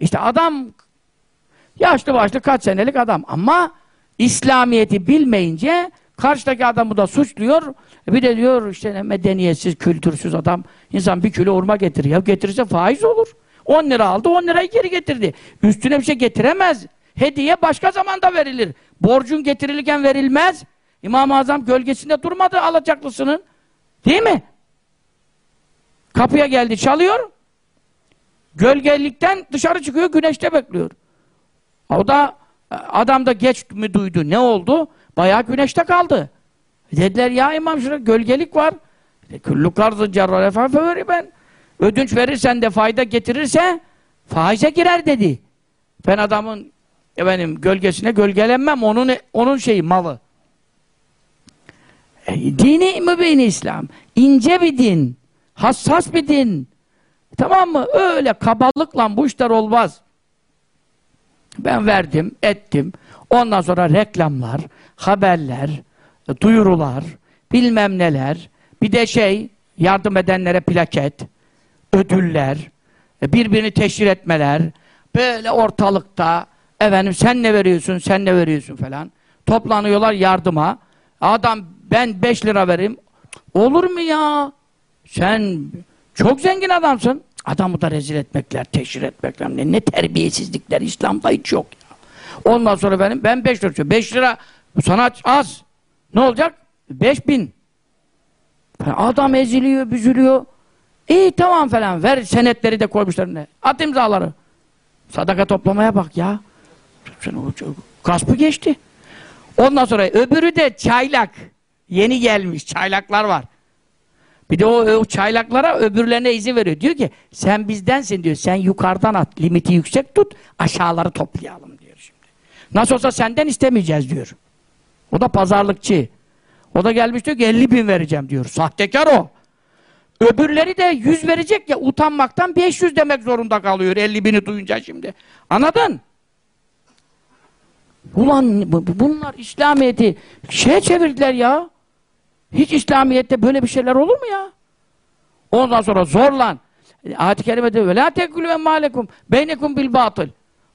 İşte adam yaşlı başlı kaç senelik adam ama İslamiyet'i bilmeyince Karşıdaki adamı da suçluyor. Bir de diyor işte medeniyetsiz, kültürsüz adam. İnsan bir kilo hurma getirir. Ya getirirse faiz olur. 10 lira aldı, 10 lirayı geri getirdi. Üstüne bir şey getiremez. Hediye başka zamanda verilir. Borcun getirilirken verilmez. İmam-ı Azam gölgesinde durmadı alacaklısının. Değil mi? Kapıya geldi, çalıyor. Gölgelikten dışarı çıkıyor, güneşte bekliyor. O da adam da geç mi duydu, ne oldu? Bayağı güneşte kaldı. Dediler ya imam şurada gölgelik var. Küllü karzı cerrale fevri ben. Ödünç verirsen de fayda getirirse faize girer dedi. Ben adamın efendim gölgesine gölgelenmem. Onun onun şeyi malı. E, dini mübini İslam. ince bir din. Hassas bir din. Tamam mı? Öyle kabalıkla bu işler olmaz. Ben verdim, ettim. Ondan sonra reklamlar, haberler, duyurular, bilmem neler. Bir de şey, yardım edenlere plaket, ödüller, birbirini teşhir etmeler. Böyle ortalıkta efendim sen ne veriyorsun, sen ne veriyorsun falan. Toplanıyorlar yardıma. Adam ben 5 lira vereyim. Olur mu ya? Sen çok zengin adamsın. Adamı da rezil etmekler, teşhir etmekler. Ne, ne terbiyesizlikler İslam'da hiç yok ya. Ondan sonra benim ben 5 lira 5 lira sana az. Ne olacak? 5 bin. Adam eziliyor, büzülüyor. İyi tamam falan. Ver senetleri de koymuşlar ne? At imzaları. Sadaka toplamaya bak ya. Gaspı geçti. Ondan sonra öbürü de çaylak. Yeni gelmiş çaylaklar var. Bir de o, o çaylaklara öbürlerine izin veriyor. Diyor ki sen bizdensin diyor. Sen yukarıdan at. Limiti yüksek tut. Aşağıları toplayalım diyor şimdi. Nasıl olsa senden istemeyeceğiz diyor. O da pazarlıkçı. O da gelmiş diyor ki 50 bin vereceğim diyor. Sahtekar o. Öbürleri de 100 verecek ya utanmaktan 500 demek zorunda kalıyor 50 bini duyunca şimdi. Anladın? Ulan bunlar İslamiyet'i şeye çevirdiler ya. Hiç İslamiyet'te böyle bir şeyler olur mu ya? Ondan sonra zorlan. Ayet-i kerimede ve la tekülü ve malekum beynekum bil batıl.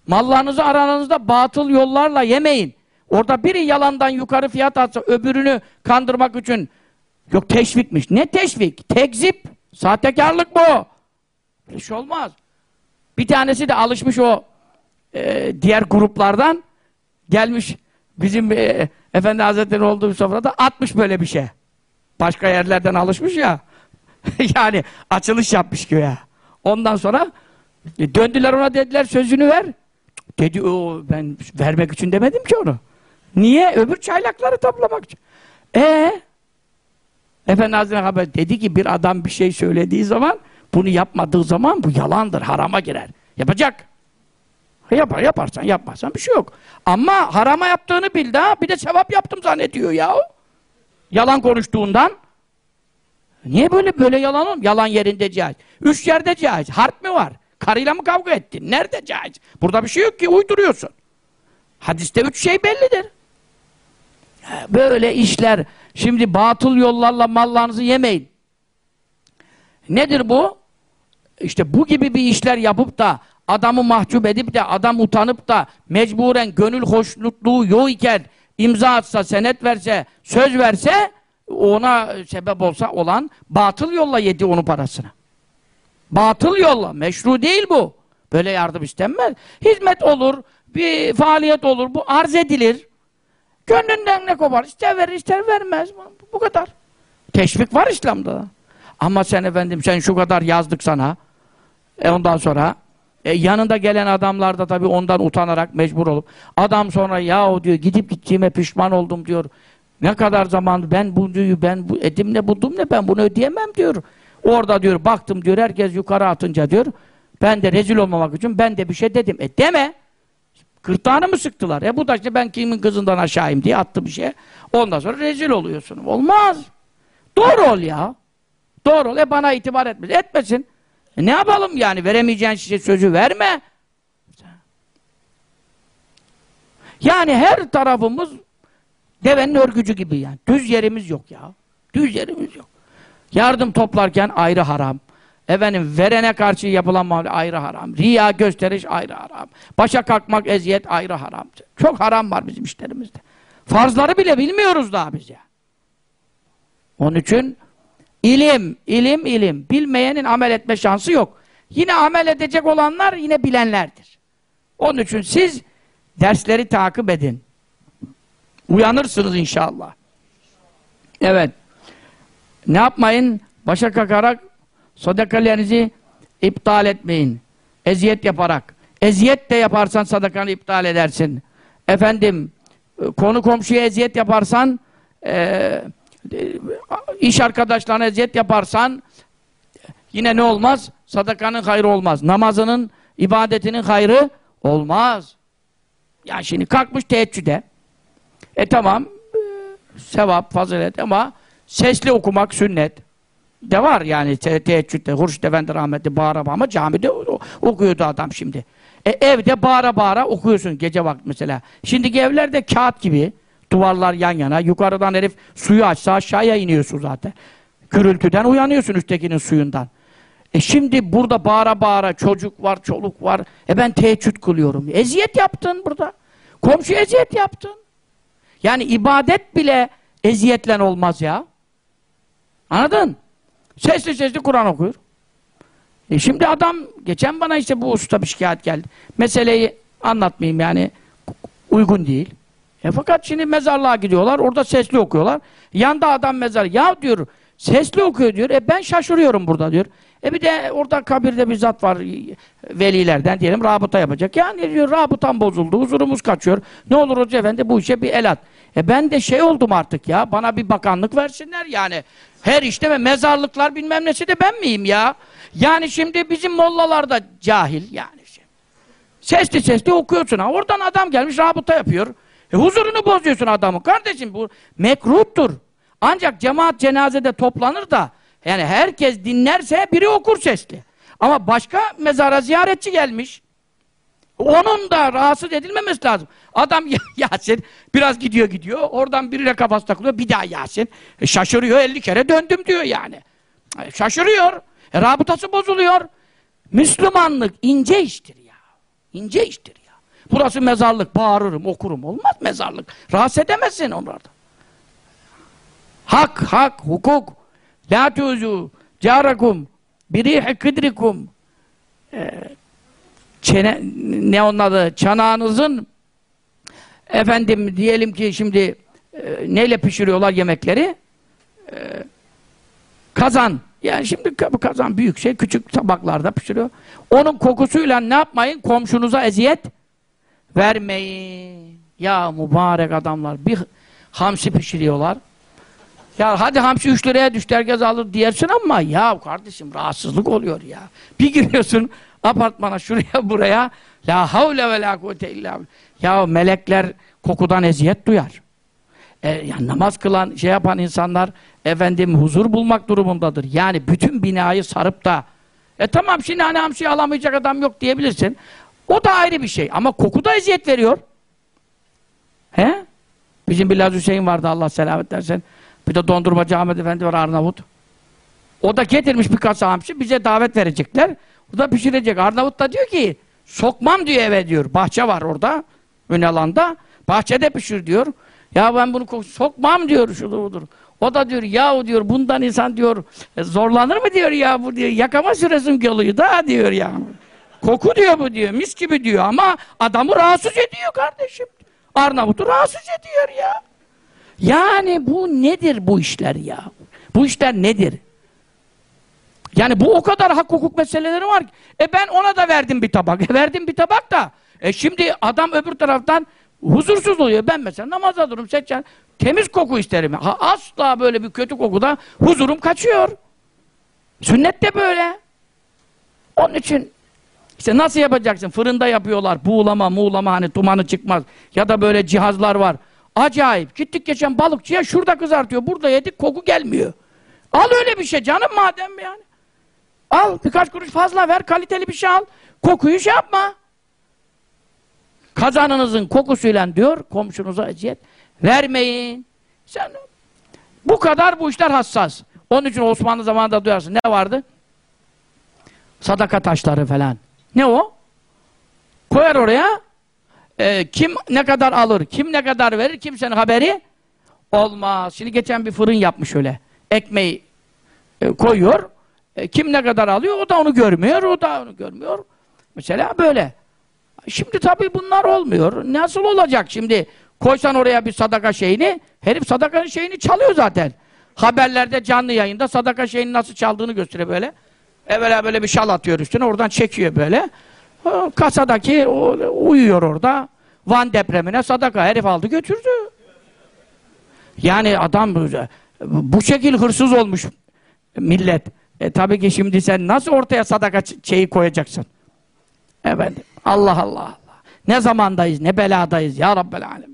Mallarınızı aranızda batıl yollarla yemeyin. Orada biri yalandan yukarı fiyat atsa öbürünü kandırmak için yok teşvikmiş. Ne teşvik? Tekzip. Sahtekarlık bu. Hiç şey olmaz. Bir tanesi de alışmış o e, diğer gruplardan gelmiş bizim e, Efendi Hazretleri olduğu sofrada atmış böyle bir şey. Başka yerlerden alışmış ya. yani açılış yapmış göğe. Ondan sonra e, döndüler ona dediler sözünü ver. Dedi o ben vermek için demedim ki onu. Niye? Öbür çaylakları toplamak için. E Efendi Hazretleri haber dedi ki bir adam bir şey söylediği zaman bunu yapmadığı zaman bu yalandır, harama girer. Yapacak. Yapar, yaparsan yapmazsan bir şey yok. Ama harama yaptığını bildi ha, bir de sevap yaptım zannediyor ya. Yalan konuştuğundan. Niye böyle böyle yalan olmuyor? Yalan yerinde caiz. Üç yerde caiz. Harp mi var? Karıyla mı kavga ettin? Nerede caiz? Burada bir şey yok ki uyduruyorsun. Hadiste üç şey bellidir. Böyle işler. Şimdi batıl yollarla mallarınızı yemeyin. Nedir bu? İşte bu gibi bir işler yapıp da adamı mahcup edip de adam utanıp da mecburen gönül hoşnutluğu yok iken imza atsa, senet verse, söz verse ona sebep olsa olan batıl yolla yedi onun parasını. Batıl yolla. Meşru değil bu. Böyle yardım istenmez. Hizmet olur, bir faaliyet olur. Bu arz edilir. Gönlünden ne kopar? İster verir, ister vermez. Bu kadar. Teşvik var İslam'da. Ama sen efendim, sen şu kadar yazdık sana. E ondan sonra e, yanında gelen adamlar da tabii ondan utanarak mecbur olup adam sonra ya o diyor gidip gittiğime pişman oldum diyor. Ne kadar zaman ben bu diyor ben bu edim ne buldum ne ben bunu ödeyemem diyor. Orada diyor baktım diyor herkes yukarı atınca diyor ben de rezil olmamak için ben de bir şey dedim. E deme. Kırtağını mı sıktılar? E bu da işte ben kimin kızından aşağıyım diye attı bir şey. Ondan sonra rezil oluyorsun. Olmaz. Doğru ol ya. Doğru ol. E bana itibar etmez. Etmesin. E ne yapalım yani? Veremeyeceğin şey sözü verme. Yani her tarafımız devenin örgücü gibi yani. Düz yerimiz yok ya. Düz yerimiz yok. Yardım toplarken ayrı haram. Efendim verene karşı yapılan mal ayrı haram. Riya gösteriş ayrı haram. Başa kalkmak eziyet ayrı haram. Çok haram var bizim işlerimizde. Farzları bile bilmiyoruz daha biz ya. Onun için ilim, ilim, ilim. Bilmeyenin amel etme şansı yok. Yine amel edecek olanlar yine bilenlerdir. Onun için siz dersleri takip edin. Uyanırsınız inşallah. Evet. Ne yapmayın? Başa kakarak sadakalarınızı iptal etmeyin. Eziyet yaparak. Eziyet de yaparsan sadakanı iptal edersin. Efendim, konu komşuya eziyet yaparsan, e, iş arkadaşlarına eziyet yaparsan, yine ne olmaz? Sadakanın hayrı olmaz. Namazının, ibadetinin hayrı olmaz. Yani şimdi kalkmış teheccüde. E tamam, sevap, fazilet ama sesli okumak sünnet. De var yani te teheccüde, Hurşit Efendi rahmetli bağıra ama camide okuyordu adam şimdi. E, evde bağıra bağıra okuyorsun gece vakti mesela. Şimdiki evlerde kağıt gibi, duvarlar yan yana, yukarıdan herif suyu açsa aşağıya iniyorsun zaten. Gürültüden uyanıyorsun üsttekinin suyundan. E şimdi burada bağıra bağıra çocuk var, çoluk var. E ben teheccüd kılıyorum. Eziyet yaptın burada. Komşu eziyet yaptın. Yani ibadet bile eziyetle olmaz ya. Anladın? Sesli sesli Kur'an okuyor. E şimdi adam, geçen bana işte bu usta bir şikayet geldi. Meseleyi anlatmayayım yani uygun değil. E fakat şimdi mezarlığa gidiyorlar, orada sesli okuyorlar. Yanda adam mezar, ya diyor, sesli okuyor diyor, e ben şaşırıyorum burada diyor. E bir de orada kabirde bir zat var, velilerden diyelim, rabıta yapacak. Yani diyor, rabıtam bozuldu, huzurumuz kaçıyor. Ne olur hoca efendi bu işe bir el at. E ben de şey oldum artık ya, bana bir bakanlık versinler yani. Her işte ve mezarlıklar bilmem nesi de ben miyim ya? Yani şimdi bizim mollalar da cahil yani. Sesli sesli okuyorsun ha. Oradan adam gelmiş rabıta yapıyor. E huzurunu bozuyorsun adamı. Kardeşim bu mekruhtur. Ancak cemaat cenazede toplanır da yani herkes dinlerse biri okur sesli. Ama başka mezara ziyaretçi gelmiş. Onun da rahatsız edilmemesi lazım. Adam Yasin biraz gidiyor gidiyor. Oradan biriyle kafası takılıyor. Bir daha Yasin. E, şaşırıyor. 50 kere döndüm diyor yani. E, şaşırıyor. E, rabıtası bozuluyor. Müslümanlık ince iştir ya. İnce iştir. Burası mezarlık. Bağırırım, okurum. Olmaz mezarlık. Rahatsız edemezsin onlarda. Hak, hak, hukuk. La tuzu carakum birihi kıdrikum e, çene, ne onun adı? Çanağınızın efendim diyelim ki şimdi e, neyle pişiriyorlar yemekleri? E, kazan. Yani şimdi kazan büyük şey, küçük tabaklarda pişiriyor. Onun kokusuyla ne yapmayın? Komşunuza eziyet vermeyin. Ya mübarek adamlar bir hamsi pişiriyorlar. Ya hadi hamsi 3 liraya düştü herkes alır diyersin ama ya kardeşim rahatsızlık oluyor ya. Bir giriyorsun apartmana şuraya buraya la havle ve la kuvvete illa ya melekler kokudan eziyet duyar. E, yani namaz kılan, şey yapan insanlar efendim huzur bulmak durumundadır. Yani bütün binayı sarıp da e tamam şimdi hani hamsiyi alamayacak adam yok diyebilirsin. O da ayrı bir şey. Ama koku da eziyet veriyor. He? Bizim Bilal Hüseyin vardı Allah selamet versin. Bir de dondurmacı Ahmet Efendi var Arnavut. O da getirmiş birkaç hamsi bize davet verecekler. O da pişirecek. Arnavut da diyor ki sokmam diyor eve diyor. Bahçe var orada. Ön alanda. Bahçede pişir diyor. Ya ben bunu sokmam diyor şudur budur. O da diyor yahu diyor bundan insan diyor e, zorlanır mı diyor ya bu diyor yakama süresim geliyor da diyor ya. Koku diyor bu diyor mis gibi diyor ama adamı rahatsız ediyor kardeşim. Arnavut'u rahatsız ediyor ya. Yani bu nedir bu işler ya? Bu işler nedir? Yani bu o kadar hak hukuk meseleleri var ki. E ben ona da verdim bir tabak. E verdim bir tabak da. E şimdi adam öbür taraftan huzursuz oluyor. Ben mesela namaza durum seçen temiz koku isterim. Ha, asla böyle bir kötü kokuda huzurum kaçıyor. Sünnet de böyle. Onun için işte nasıl yapacaksın? Fırında yapıyorlar. Buğulama, muğlama hani dumanı çıkmaz. Ya da böyle cihazlar var. Acayip. Gittik geçen balıkçıya şurada kızartıyor. Burada yedik koku gelmiyor. Al öyle bir şey canım madem yani. Al birkaç kuruş fazla ver kaliteli bir şey al. Kokuyu şey yapma. Kazanınızın kokusuyla diyor komşunuza eziyet vermeyin. Sen bu kadar bu işler hassas. Onun için Osmanlı zamanında duyarsın. Ne vardı? Sadaka taşları falan. Ne o? Koyar oraya e, kim ne kadar alır, kim ne kadar verir, kimsenin haberi olmaz. Şimdi geçen bir fırın yapmış öyle. Ekmeği e, koyuyor. E, kim ne kadar alıyor o da onu görmüyor, o da onu görmüyor. Mesela böyle. Şimdi tabii bunlar olmuyor. Nasıl olacak şimdi? Koysan oraya bir sadaka şeyini, herif sadakanın şeyini çalıyor zaten. Haberlerde canlı yayında sadaka şeyini nasıl çaldığını gösteriyor böyle. Evvela böyle bir şal atıyor üstüne, oradan çekiyor böyle. Kasadaki o, uyuyor orada. Van depremine sadaka herif aldı götürdü. Yani adam bu şekil hırsız olmuş millet. E tabii ki şimdi sen nasıl ortaya sadaka şeyi koyacaksın? Efendim. Allah Allah Allah. Ne zamandayız, ne beladayız ya Rabbel Alem.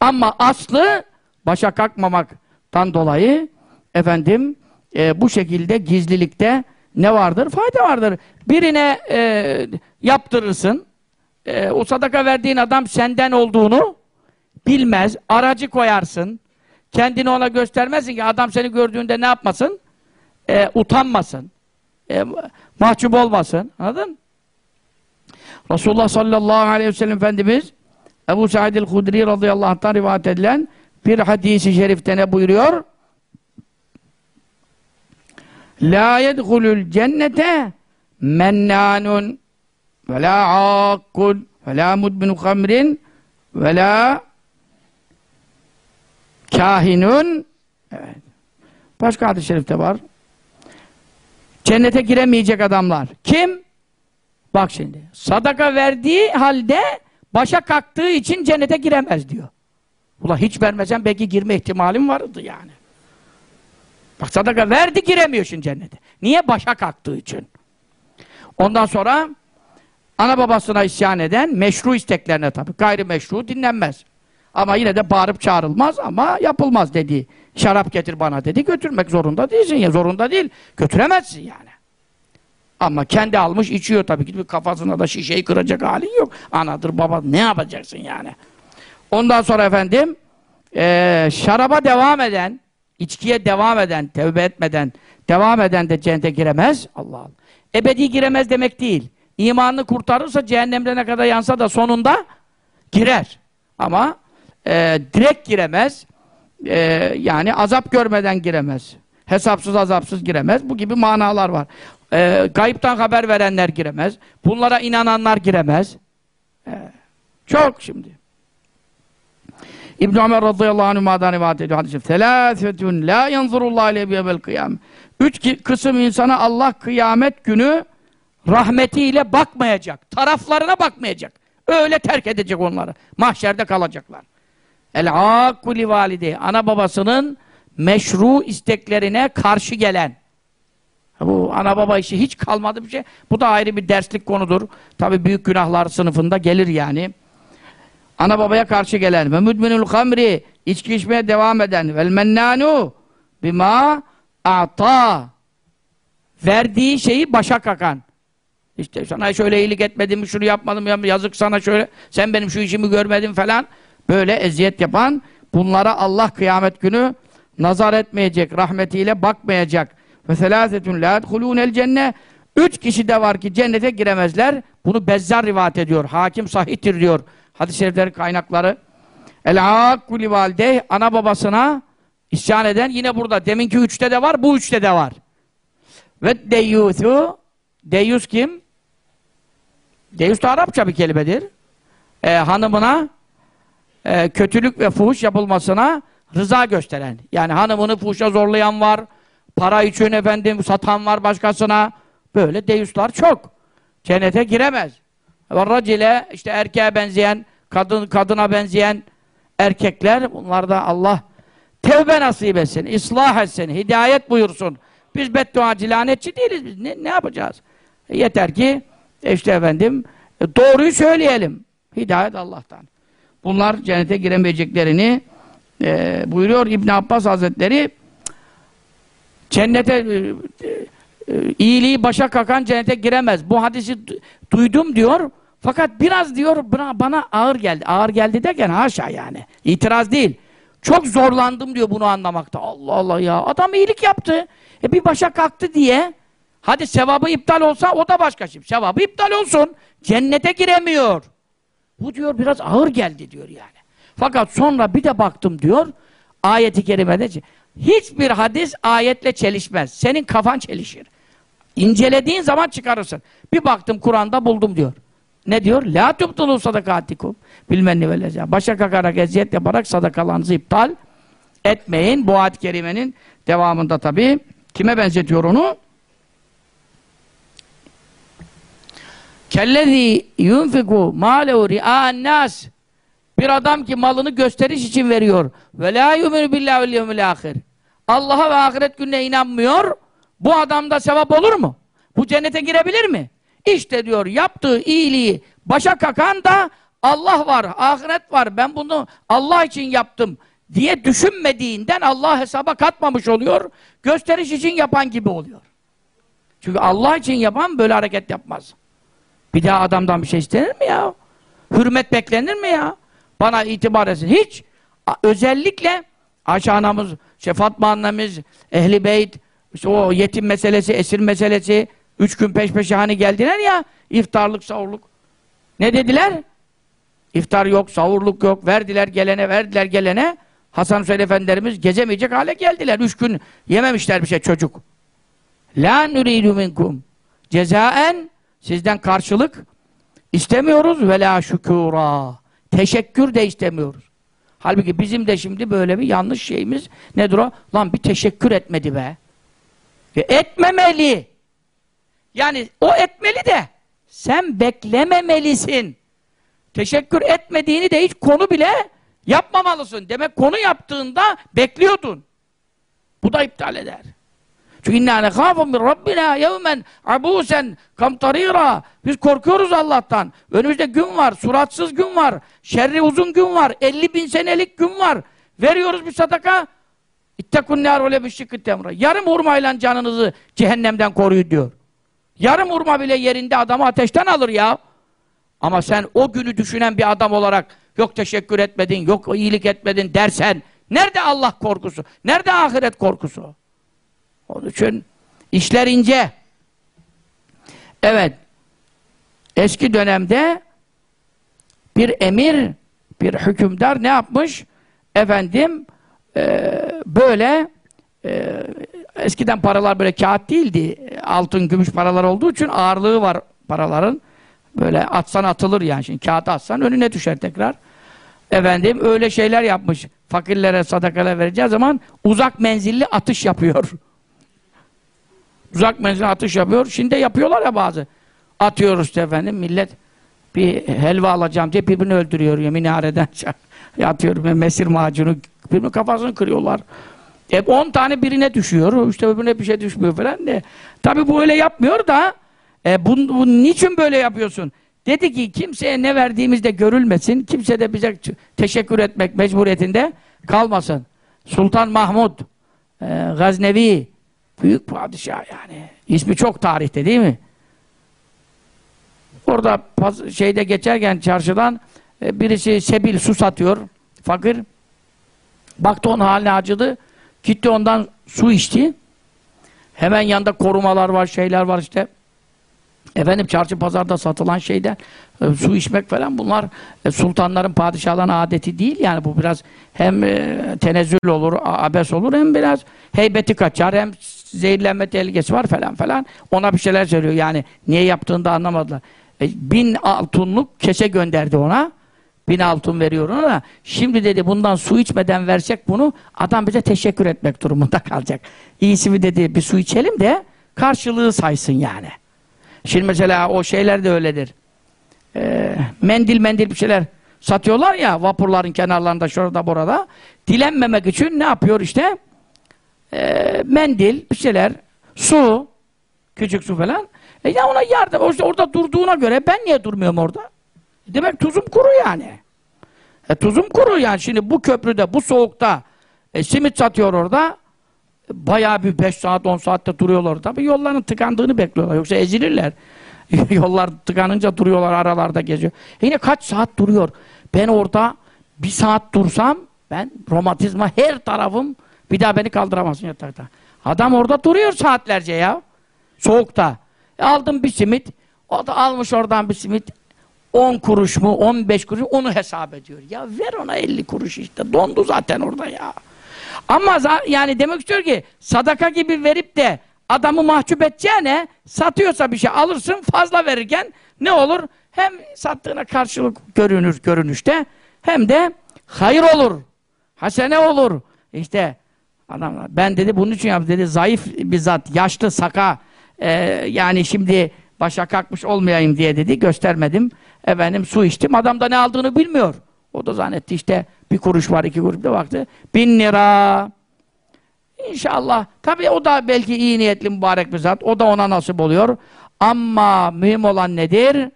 Ama aslı başa kalkmamaktan dolayı efendim e, bu şekilde gizlilikte ne vardır? Fayda vardır. Birine e, yaptırırsın. E, o sadaka verdiğin adam senden olduğunu bilmez. Aracı koyarsın. Kendini ona göstermezsin ki adam seni gördüğünde ne yapmasın? E, utanmasın. E, mahcup olmasın. Anladın? Resulullah sallallahu aleyhi ve sellem Efendimiz Ebu Sa'id el-Hudri radıyallahu anh'tan rivayet edilen bir hadisi şerifte ne buyuruyor? La yedhulul cennete mennanun ve la akkun ve la mudminu kamrin ve la kahinun evet. Başka hadis-i şerifte var. Cennete giremeyecek adamlar. Kim? Bak şimdi. Sadaka verdiği halde başa kalktığı için cennete giremez diyor. Ula hiç vermesen belki girme ihtimalim vardı yani. Bak sadaka verdi giremiyor şimdi cennete. Niye? Başa kalktığı için. Ondan sonra ana babasına isyan eden meşru isteklerine tabi. Gayri meşru dinlenmez. Ama yine de bağırıp çağrılmaz ama yapılmaz dedi. Şarap getir bana dedi. Götürmek zorunda değilsin ya. Zorunda değil. Götüremezsin yani. Ama kendi almış içiyor tabii ki. Kafasına da şişeyi kıracak halin yok. Anadır baba ne yapacaksın yani. Ondan sonra efendim e, şaraba devam eden içkiye devam eden, tevbe etmeden devam eden de cennete giremez. Allah Allah. Ebedi giremez demek değil. İmanını kurtarırsa cehennemde ne kadar yansa da sonunda girer. Ama e, direkt giremez. E, yani azap görmeden giremez. Hesapsız azapsız giremez. Bu gibi manalar var. E, gayipten haber verenler giremez. Bunlara inananlar giremez. E, çok şimdi. İbn Ömer radıyallahu anhuma'dan rivayet ediyor hadis-i Selâfetun la yanzurullah ile biyemel kıyam. Üç kısım insana Allah kıyamet günü rahmetiyle bakmayacak. Taraflarına bakmayacak. Öyle terk edecek onları. Mahşerde kalacaklar. El-âkku li valide. Ana babasının meşru isteklerine karşı gelen. Bu ana baba işi hiç kalmadı bir şey. Bu da ayrı bir derslik konudur. Tabi büyük günahlar sınıfında gelir yani. Ana babaya karşı gelen ve müdminül hamri içki içmeye devam eden vel mennanu bima ata verdiği şeyi başa kakan. İşte sana şöyle iyilik etmedim, şunu yapmadım, ya yazık sana şöyle, sen benim şu işimi görmedin falan. Böyle eziyet yapan, bunlara Allah kıyamet günü nazar etmeyecek, rahmetiyle bakmayacak. Ve selâsetun lâ edhulûnel cenne. Üç kişi de var ki cennete giremezler. Bunu Bezzar rivayet ediyor. Hakim sahihtir diyor. Hadis-i şeriflerin kaynakları. El-âkku li ana babasına isyan eden yine burada. Deminki üçte de var, bu üçte de var. Ve deyyûthû Deyyus kim? Deyyus da Arapça bir kelimedir. Ee, hanımına e, kötülük ve fuhuş yapılmasına rıza gösteren. Yani hanımını fuhuşa zorlayan var, para için efendim satan var başkasına. Böyle deyuslar çok. Cennete giremez. Ve racile işte erkeğe benzeyen, kadın kadına benzeyen erkekler bunlar da Allah tevbe nasip etsin, ıslah etsin, hidayet buyursun. Biz bedduacı, lanetçi değiliz biz. Ne, ne yapacağız? E yeter ki işte efendim e, doğruyu söyleyelim. Hidayet Allah'tan. Bunlar cennete giremeyeceklerini e, buyuruyor İbn Abbas Hazretleri cennete e, e, iyiliği başa kakan cennete giremez. Bu hadisi duydum diyor. Fakat biraz diyor bana ağır geldi. Ağır geldi derken haşa yani. İtiraz değil. Çok zorlandım diyor bunu anlamakta. Allah Allah ya. Adam iyilik yaptı. E bir başa kalktı diye. Hadi sevabı iptal olsa o da başka şey. Sevabı iptal olsun. Cennete giremiyor. Bu diyor biraz ağır geldi diyor yani. Fakat sonra bir de baktım diyor ayeti kerimede hiçbir hadis ayetle çelişmez. Senin kafan çelişir. İncelediğin zaman çıkarırsın. Bir baktım Kur'an'da buldum diyor. Ne diyor? La tubtulu sadakatikum bilmenni velece. Başa kakarak eziyet yaparak sadakalarınızı iptal etmeyin. Bu ayet kerimenin devamında tabi kime benzetiyor onu? Kellezi yunfiku mâlehu ri'â'n nas bir adam ki malını gösteriş için veriyor. Ve la yuminu billahi vel. Allah'a ve ahiret gününe inanmıyor. Bu adamda sevap olur mu? Bu cennete girebilir mi? İşte diyor yaptığı iyiliği başa kakan da Allah var, ahiret var. Ben bunu Allah için yaptım diye düşünmediğinden Allah hesaba katmamış oluyor. Gösteriş için yapan gibi oluyor. Çünkü Allah için yapan böyle hareket yapmaz. Bir daha adamdan bir şey istenir mi ya? Hürmet beklenir mi ya? Bana itibar etsin. Hiç. Özellikle Ayşe anamız, şey Fatma annemiz, Ehli Beyt, işte o yetim meselesi, esir meselesi, üç gün peş peşe hani geldiler ya, iftarlık, sahurluk. Ne dediler? İftar yok, sahurluk yok, verdiler gelene, verdiler gelene. Hasan Hüseyin Efendilerimiz gezemeyecek hale geldiler. Üç gün yememişler bir şey çocuk. La nuridu minkum cezaen sizden karşılık istemiyoruz ve la şükura. Teşekkür de istemiyoruz. Halbuki bizim de şimdi böyle bir yanlış şeyimiz nedir o? Lan bir teşekkür etmedi be. Etmemeli. Yani o etmeli de sen beklememelisin. Teşekkür etmediğini de hiç konu bile yapmamalısın. Demek konu yaptığında bekliyordun. Bu da iptal eder. Çünkü inna nekhafu min rabbina yevmen abusen kamtarira. Biz korkuyoruz Allah'tan. Önümüzde gün var, suratsız gün var, şerri uzun gün var, 50 bin senelik gün var. Veriyoruz bir sadaka. İttekun nâr öyle bir şıkkı temra. Yarım hurmayla canınızı cehennemden koruyun diyor. Yarım hurma bile yerinde adamı ateşten alır ya. Ama sen o günü düşünen bir adam olarak yok teşekkür etmedin, yok iyilik etmedin dersen nerede Allah korkusu? Nerede ahiret korkusu? Onun için işler ince. Evet. Eski dönemde bir emir, bir hükümdar ne yapmış? Efendim e, böyle e, eskiden paralar böyle kağıt değildi. Altın, gümüş paralar olduğu için ağırlığı var paraların. Böyle atsan atılır yani. Şimdi kağıt atsan önüne düşer tekrar. Efendim öyle şeyler yapmış. Fakirlere sadakalar vereceği zaman uzak menzilli atış yapıyor. Uzak menzil atış yapıyor. Şimdi yapıyorlar ya bazı. Atıyoruz işte efendim. Millet bir helva alacağım diye birbirini öldürüyor ya minareden atıyor mesir macunu birbirinin kafasını kırıyorlar. Hep 10 tane birine düşüyor. İşte öbürüne bir şey düşmüyor falan de. Tabi bu öyle yapmıyor da e, bu, bu niçin böyle yapıyorsun? Dedi ki kimseye ne verdiğimizde görülmesin. Kimse de bize teşekkür etmek mecburiyetinde kalmasın. Sultan Mahmud e, Gaznevi Büyük padişah yani. İsmi çok tarihte değil mi? Orada şeyde geçerken çarşıdan e, birisi sebil su satıyor. Fakir. Baktı onun haline acıdı. Gitti ondan su içti. Hemen yanında korumalar var, şeyler var işte. Efendim çarşı pazarda satılan şeyler e, su içmek falan bunlar e, sultanların padişahların adeti değil yani bu biraz hem e, tenezzül olur, abes olur hem biraz heybeti kaçar hem zehirlenme tehlikesi var falan falan. Ona bir şeyler söylüyor yani niye yaptığını da anlamadılar. E, bin altınlık kese gönderdi ona. Bin altın veriyor ona şimdi dedi bundan su içmeden versek bunu adam bize teşekkür etmek durumunda kalacak. İyisi mi dedi bir su içelim de karşılığı saysın yani. Şimdi mesela o şeyler de öyledir. Ee, mendil mendil bir şeyler satıyorlar ya vapurların kenarlarında şurada burada. Dilenmemek için ne yapıyor işte? Ee, mendil bir şeyler, su, küçük su falan. E ya ona yardım. Orada durduğuna göre ben niye durmuyorum orada? Demek tuzum kuru yani. E, tuzum kuru yani. Şimdi bu köprüde, bu soğukta e, simit satıyor orada. Bayağı bir 5 saat 10 saatte duruyorlar. Tabi yolların tıkandığını bekliyorlar. Yoksa ezilirler. Yollar tıkanınca duruyorlar aralarda geziyor. E yine kaç saat duruyor. Ben orada bir saat dursam ben romatizma her tarafım bir daha beni kaldıramazsın yatakta. Adam orada duruyor saatlerce ya. Soğukta. E aldım bir simit. O da almış oradan bir simit. 10 kuruş mu 15 kuruş mu onu hesap ediyor. Ya ver ona 50 kuruş işte dondu zaten orada ya. Ama yani demek istiyor ki sadaka gibi verip de adamı mahcup edeceğine satıyorsa bir şey alırsın fazla verirken ne olur? Hem sattığına karşılık görünür görünüşte hem de hayır olur. Hasene olur. İşte adam ben dedi bunun için yaptı dedi zayıf bir zat yaşlı saka e, yani şimdi başa kalkmış olmayayım diye dedi göstermedim. Efendim su içtim adam da ne aldığını bilmiyor. O da zannetti işte bir kuruş var iki kuruş bir baktı. Bin lira. İnşallah. Tabii o da belki iyi niyetli mübarek bir zat. O da ona nasip oluyor. Ama mühim olan nedir?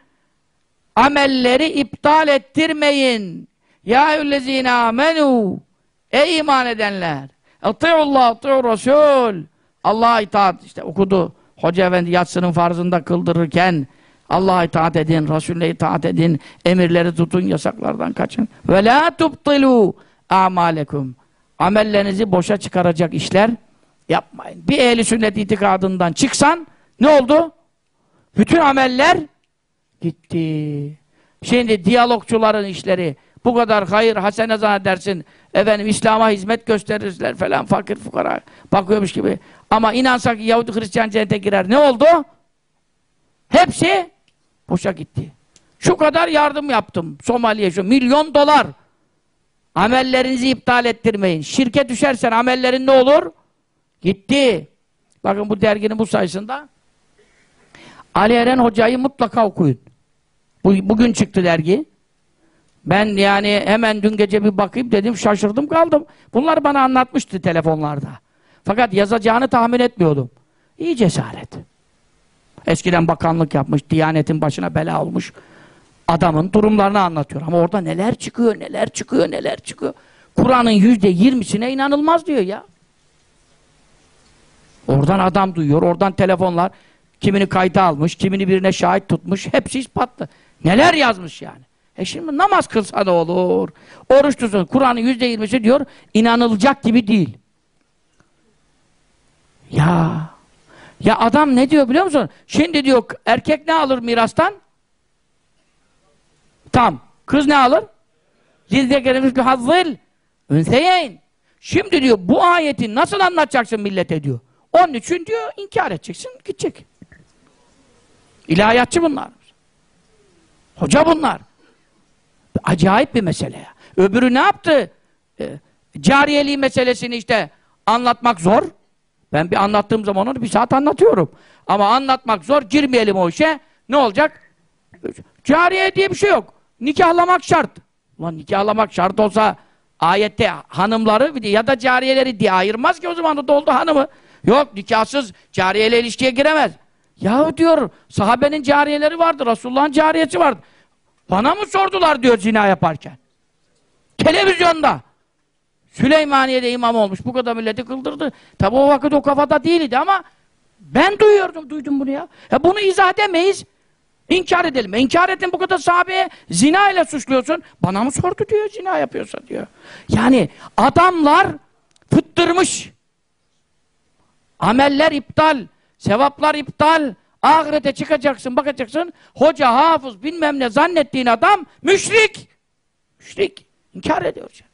Amelleri iptal ettirmeyin. Ya eyyüllezine amenu. Ey iman edenler. Ati'ullah, ati'ur Resul. Allah'a itaat. işte okudu. Hoca efendi yatsının farzında kıldırırken Allah'a itaat edin, Resulüne itaat edin, emirleri tutun, yasaklardan kaçın. Ve la tubtilu amalekum. Amellerinizi boşa çıkaracak işler yapmayın. Bir ehli sünnet itikadından çıksan ne oldu? Bütün ameller gitti. Şimdi diyalogçuların işleri bu kadar hayır hasene zannedersin efendim İslam'a hizmet gösterirler falan fakir fukara bakıyormuş gibi. Ama inansak Yahudi Hristiyan cennete girer. Ne oldu? Hepsi boşa gitti. Şu kadar yardım yaptım Somali'ye şu milyon dolar. Amellerinizi iptal ettirmeyin. Şirke düşersen amellerin ne olur? Gitti. Bakın bu derginin bu sayısında Ali Eren Hoca'yı mutlaka okuyun. Bu, bugün çıktı dergi. Ben yani hemen dün gece bir bakayım dedim şaşırdım kaldım. Bunlar bana anlatmıştı telefonlarda. Fakat yazacağını tahmin etmiyordum. İyi cesaret. Eskiden bakanlık yapmış, Diyanet'in başına bela olmuş adamın durumlarını anlatıyor. Ama orada neler çıkıyor, neler çıkıyor, neler çıkıyor. Kur'an'ın yüzde yirmisine inanılmaz diyor ya. Oradan adam duyuyor, oradan telefonlar. Kimini kayda almış, kimini birine şahit tutmuş. Hepsi ispatlı. Neler yazmış yani. E şimdi namaz kılsa da olur. Oruç tutsun. Kur'an'ın yüzde yirmisi diyor, inanılacak gibi değil. Ya ya adam ne diyor biliyor musun? Şimdi diyor erkek ne alır mirastan? Tam. Kız ne alır? Zilzekerimiz hazzıl. Ünseyeyn. Şimdi diyor bu ayeti nasıl anlatacaksın millete diyor. Onun için diyor inkar edeceksin gidecek. İlahiyatçı bunlar. Hoca bunlar. Acayip bir mesele ya. Öbürü ne yaptı? E, cariyeliği meselesini işte anlatmak zor. Ben bir anlattığım zaman onu bir saat anlatıyorum. Ama anlatmak zor, girmeyelim o işe. Ne olacak? Cariye diye bir şey yok. Nikahlamak şart. Ulan nikahlamak şart olsa ayette hanımları ya da cariyeleri diye ayırmaz ki o zaman da doldu hanımı. Yok nikahsız cariyeyle ilişkiye giremez. Yahu diyor sahabenin cariyeleri vardı, Resulullah'ın cariyesi vardı. Bana mı sordular diyor zina yaparken. Televizyonda. Süleymaniye'de imam olmuş. Bu kadar milleti kıldırdı. Tabi o vakit o kafada değildi ama ben duyuyordum, duydum bunu ya. ya bunu izah edemeyiz. İnkar edelim. İnkar ettin bu kadar sahabeye zina ile suçluyorsun. Bana mı sordu diyor zina yapıyorsa diyor. Yani adamlar fıttırmış. Ameller iptal. Sevaplar iptal. Ahirete çıkacaksın, bakacaksın. Hoca, hafız, bilmem ne zannettiğin adam müşrik. Müşrik. İnkar ediyor.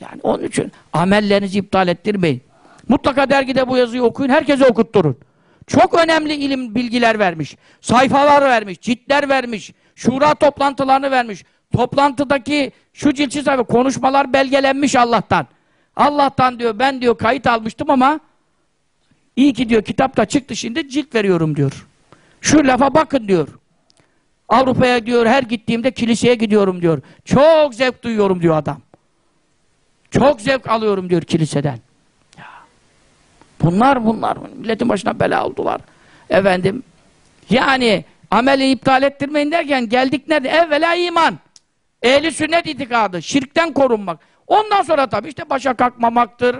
Yani onun için amellerinizi iptal ettirmeyin. Mutlaka dergide bu yazıyı okuyun, herkese okutturun. Çok önemli ilim bilgiler vermiş. Sayfalar vermiş, ciltler vermiş, şura toplantılarını vermiş. Toplantıdaki şu ciltsiz sayfa konuşmalar belgelenmiş Allah'tan. Allah'tan diyor ben diyor kayıt almıştım ama iyi ki diyor kitapta çıktı şimdi cilt veriyorum diyor. Şu lafa bakın diyor. Avrupa'ya diyor her gittiğimde kiliseye gidiyorum diyor. Çok zevk duyuyorum diyor adam. Çok zevk alıyorum diyor kiliseden. Ya. Bunlar bunlar milletin başına bela oldular. Efendim yani ameli iptal ettirmeyin derken geldik nerede? Evvela iman. Ehli sünnet itikadı. Şirkten korunmak. Ondan sonra tabii işte başa kalkmamaktır.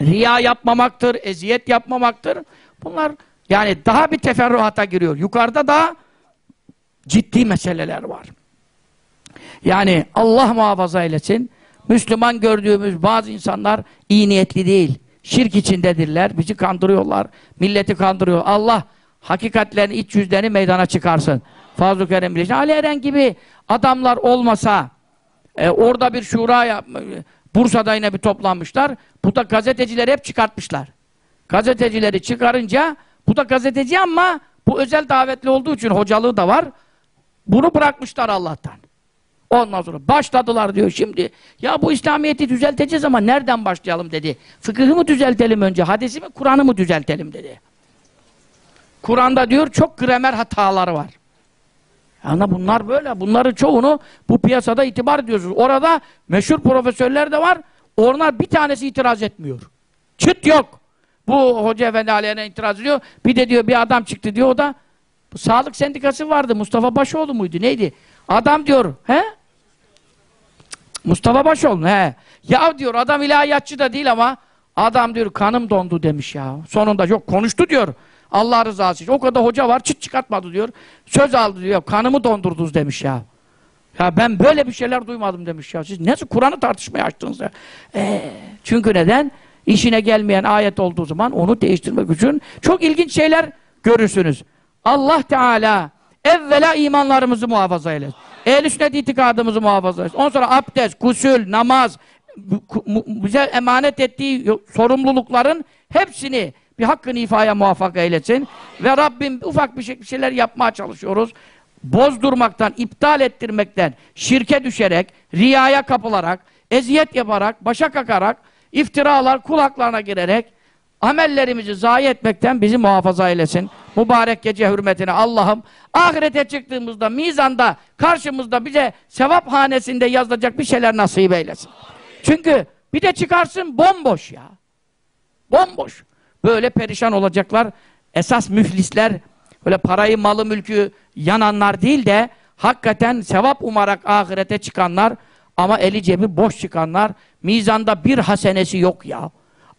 Riya yapmamaktır. Eziyet yapmamaktır. Bunlar yani daha bir teferruata giriyor. Yukarıda daha ciddi meseleler var. Yani Allah muhafaza eylesin. Müslüman gördüğümüz bazı insanlar iyi niyetli değil. Şirk içindedirler. Bizi kandırıyorlar. Milleti kandırıyor. Allah hakikatlerini, iç yüzlerini meydana çıkarsın. Fazıl Kerem Bileşen. Ali Eren gibi adamlar olmasa e, orada bir şura yap, Bursa'da yine bir toplanmışlar. Bu da gazetecileri hep çıkartmışlar. Gazetecileri çıkarınca bu da gazeteci ama bu özel davetli olduğu için hocalığı da var. Bunu bırakmışlar Allah'tan. Ondan sonra başladılar diyor şimdi. Ya bu İslamiyet'i düzelteceğiz ama nereden başlayalım dedi. Fıkıhı mı düzeltelim önce, hadisi mi, Kur'an'ı mı düzeltelim dedi. Kur'an'da diyor çok gramer hataları var. Yani bunlar böyle. Bunların çoğunu bu piyasada itibar ediyorsunuz. Orada meşhur profesörler de var. Onlar bir tanesi itiraz etmiyor. Çıt yok. Bu hoca efendi aleyhine itiraz ediyor. Bir de diyor bir adam çıktı diyor o da sağlık sendikası vardı. Mustafa Başoğlu muydu? Neydi? Adam diyor. He? Mustafa Başoğlu. He. Ya diyor adam ilahiyatçı da değil ama adam diyor kanım dondu demiş ya. Sonunda yok konuştu diyor. Allah rızası için. O kadar hoca var çıt çıkartmadı diyor. Söz aldı diyor. Kanımı dondurdunuz demiş ya. Ya ben böyle bir şeyler duymadım demiş ya. Siz nasıl Kur'an'ı tartışmaya açtınız ya? Ee, çünkü neden? İşine gelmeyen ayet olduğu zaman onu değiştirmek için çok ilginç şeyler görürsünüz. Allah Teala evvela imanlarımızı muhafaza eylesin. Ehl-i sünnet itikadımızı muhafaza eylesin. Ondan sonra abdest, gusül, namaz, bize emanet ettiği sorumlulukların hepsini bir hakkını ifaya muvaffak eylesin. Ve Rabbim ufak şey, bir şeyler yapmaya çalışıyoruz. Bozdurmaktan, iptal ettirmekten, şirke düşerek, riyaya kapılarak, eziyet yaparak, başa kakarak, iftiralar kulaklarına girerek, amellerimizi zayi etmekten bizi muhafaza eylesin. Mübarek gece hürmetine Allah'ım ahirete çıktığımızda, mizanda, karşımızda bize sevap hanesinde yazılacak bir şeyler nasip eylesin. Çünkü bir de çıkarsın bomboş ya. Bomboş. Böyle perişan olacaklar. Esas müflisler, böyle parayı, malı, mülkü yananlar değil de hakikaten sevap umarak ahirete çıkanlar ama eli cebi boş çıkanlar mizanda bir hasenesi yok ya.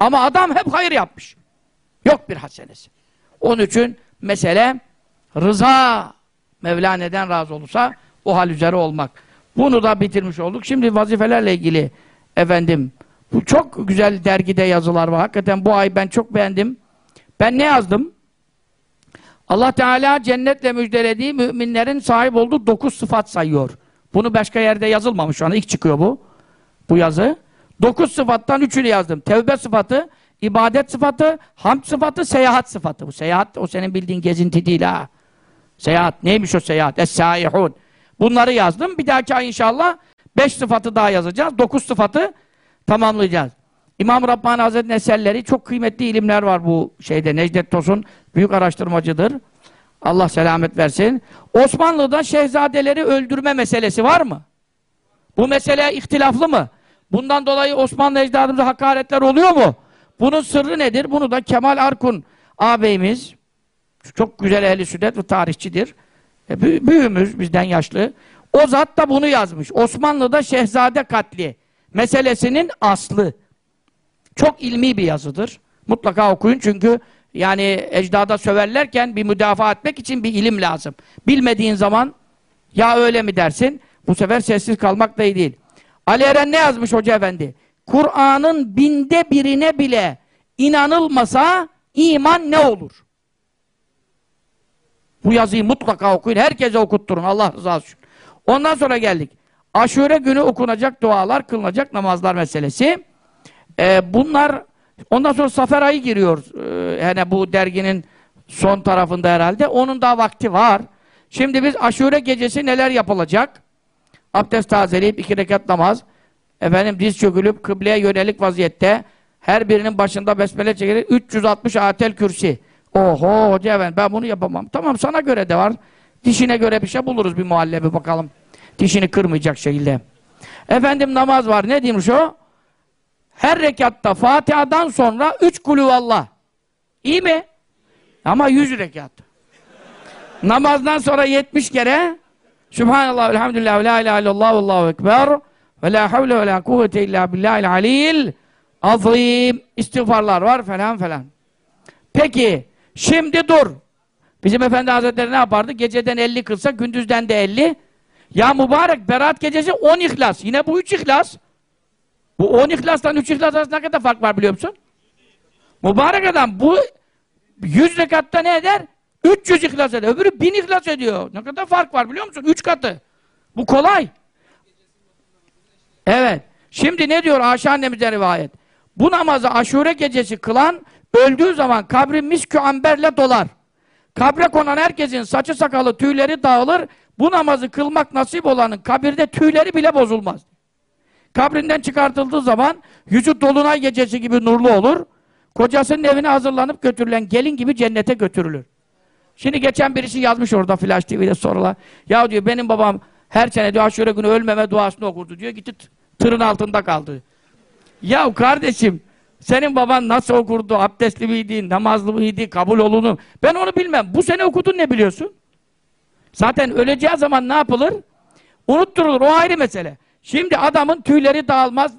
Ama adam hep hayır yapmış. Yok bir hasenesi. Onun için mesele rıza Mevla neden razı olursa o hal üzere olmak. Bunu da bitirmiş olduk. Şimdi vazifelerle ilgili efendim bu çok güzel dergide yazılar var. Hakikaten bu ay ben çok beğendim. Ben ne yazdım? Allah Teala cennetle müjdelediği müminlerin sahip olduğu dokuz sıfat sayıyor. Bunu başka yerde yazılmamış şu anda. ilk çıkıyor bu. Bu yazı. Dokuz sıfattan üçünü yazdım. Tevbe sıfatı, ibadet sıfatı, hamd sıfatı, seyahat sıfatı. Bu seyahat o senin bildiğin gezinti değil ha. Seyahat. Neymiş o seyahat? Es-saihun. Bunları yazdım. Bir dahaki ay inşallah beş sıfatı daha yazacağız. Dokuz sıfatı tamamlayacağız. İmam Rabbani Hazretleri'nin eserleri çok kıymetli ilimler var bu şeyde. Necdet Tosun büyük araştırmacıdır. Allah selamet versin. Osmanlı'da şehzadeleri öldürme meselesi var mı? Bu mesele ihtilaflı mı? Bundan dolayı Osmanlı ecdadımıza hakaretler oluyor mu? Bunun sırrı nedir? Bunu da Kemal Arkun ağabeyimiz çok güzel ehli sünnet ve tarihçidir. E, büyüğümüz bizden yaşlı. O zat da bunu yazmış. Osmanlı'da şehzade katli meselesinin aslı. Çok ilmi bir yazıdır. Mutlaka okuyun çünkü yani ecdada söverlerken bir müdafaa etmek için bir ilim lazım. Bilmediğin zaman ya öyle mi dersin? Bu sefer sessiz kalmak da iyi değil. Ali Eren ne yazmış Hoca Efendi? Kur'an'ın binde birine bile inanılmasa iman ne olur? Bu yazıyı mutlaka okuyun. Herkese okutturun. Allah rızası için. Ondan sonra geldik. Aşure günü okunacak dualar, kılınacak namazlar meselesi. Ee, bunlar ondan sonra Safer ayı giriyor. Ee, yani bu derginin son tarafında herhalde. Onun daha vakti var. Şimdi biz aşure gecesi neler yapılacak? Abdest tazeleyip iki rekat namaz. Efendim diz çökülüp kıbleye yönelik vaziyette her birinin başında besmele çekerek 360 atel kürsi. Oho hoca efendim ben bunu yapamam. Tamam sana göre de var. Dişine göre bir şey buluruz bir muhallebi bakalım. Dişini kırmayacak şekilde. Efendim namaz var. Ne diyeyim şu? Her rekatta Fatiha'dan sonra üç kulüvallah. İyi mi? Ama yüz rekat. Namazdan sonra yetmiş kere Subhanallah, elhamdülillah, la ilahe illallah, allahu ekber ve la havle ve la kuvvete illa billahil aliyil azim istiğfarlar var falan falan. Peki, şimdi dur. Bizim Efendi Hazretleri ne yapardı? Geceden 50 kılsa, gündüzden de 50. Ya mübarek, Berat gecesi 10 ihlas. Yine bu 3 ihlas. Bu 10 ihlastan 3 ihlas arasında ne kadar fark var biliyor musun? Mübarek adam bu 100 rekatta ne eder? 300 ihlas ediyor. Öbürü 1000 ihlas ediyor. Ne kadar fark var biliyor musun? 3 katı. Bu kolay. Evet. Şimdi ne diyor Ayşe annemizden rivayet? Bu namazı aşure gecesi kılan öldüğü zaman kabri miskü amberle dolar. Kabre konan herkesin saçı sakalı tüyleri dağılır. Bu namazı kılmak nasip olanın kabirde tüyleri bile bozulmaz. Kabrinden çıkartıldığı zaman yüzü dolunay gecesi gibi nurlu olur. Kocasının evine hazırlanıp götürülen gelin gibi cennete götürülür. Şimdi geçen birisi yazmış orada Flash TV'de sorular. Ya diyor benim babam her sene diyor aşure günü ölmeme duasını okurdu diyor. Gitti tırın altında kaldı. Ya kardeşim senin baban nasıl okurdu? Abdestli miydi? Namazlı mıydı? Kabul olunu? Ben onu bilmem. Bu sene okudun ne biliyorsun? Zaten öleceği zaman ne yapılır? Unutturulur. O ayrı mesele. Şimdi adamın tüyleri dağılmaz.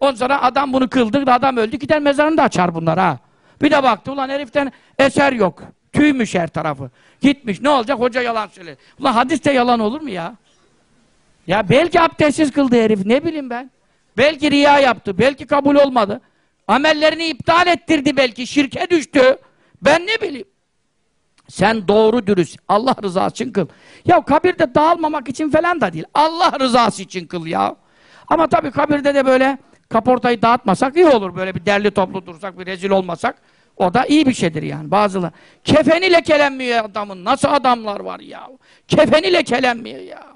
Ondan sonra adam bunu kıldı. Adam öldü. Gider mezarını da açar bunlar ha. Bir de baktı ulan heriften eser yok. Tüymüş her tarafı. Gitmiş. Ne olacak? Hoca yalan söyledi. Ulan hadis de yalan olur mu ya? Ya belki abdestsiz kıldı herif. Ne bileyim ben. Belki riya yaptı. Belki kabul olmadı. Amellerini iptal ettirdi belki. Şirke düştü. Ben ne bileyim. Sen doğru dürüst. Allah rızası için kıl. Ya kabirde dağılmamak için falan da değil. Allah rızası için kıl ya. Ama tabii kabirde de böyle kaportayı dağıtmasak iyi olur. Böyle bir derli toplu dursak, bir rezil olmasak. O da iyi bir şeydir yani. Bazıları. Kefeni lekelenmiyor adamın. Nasıl adamlar var ya. Kefeni lekelenmiyor ya.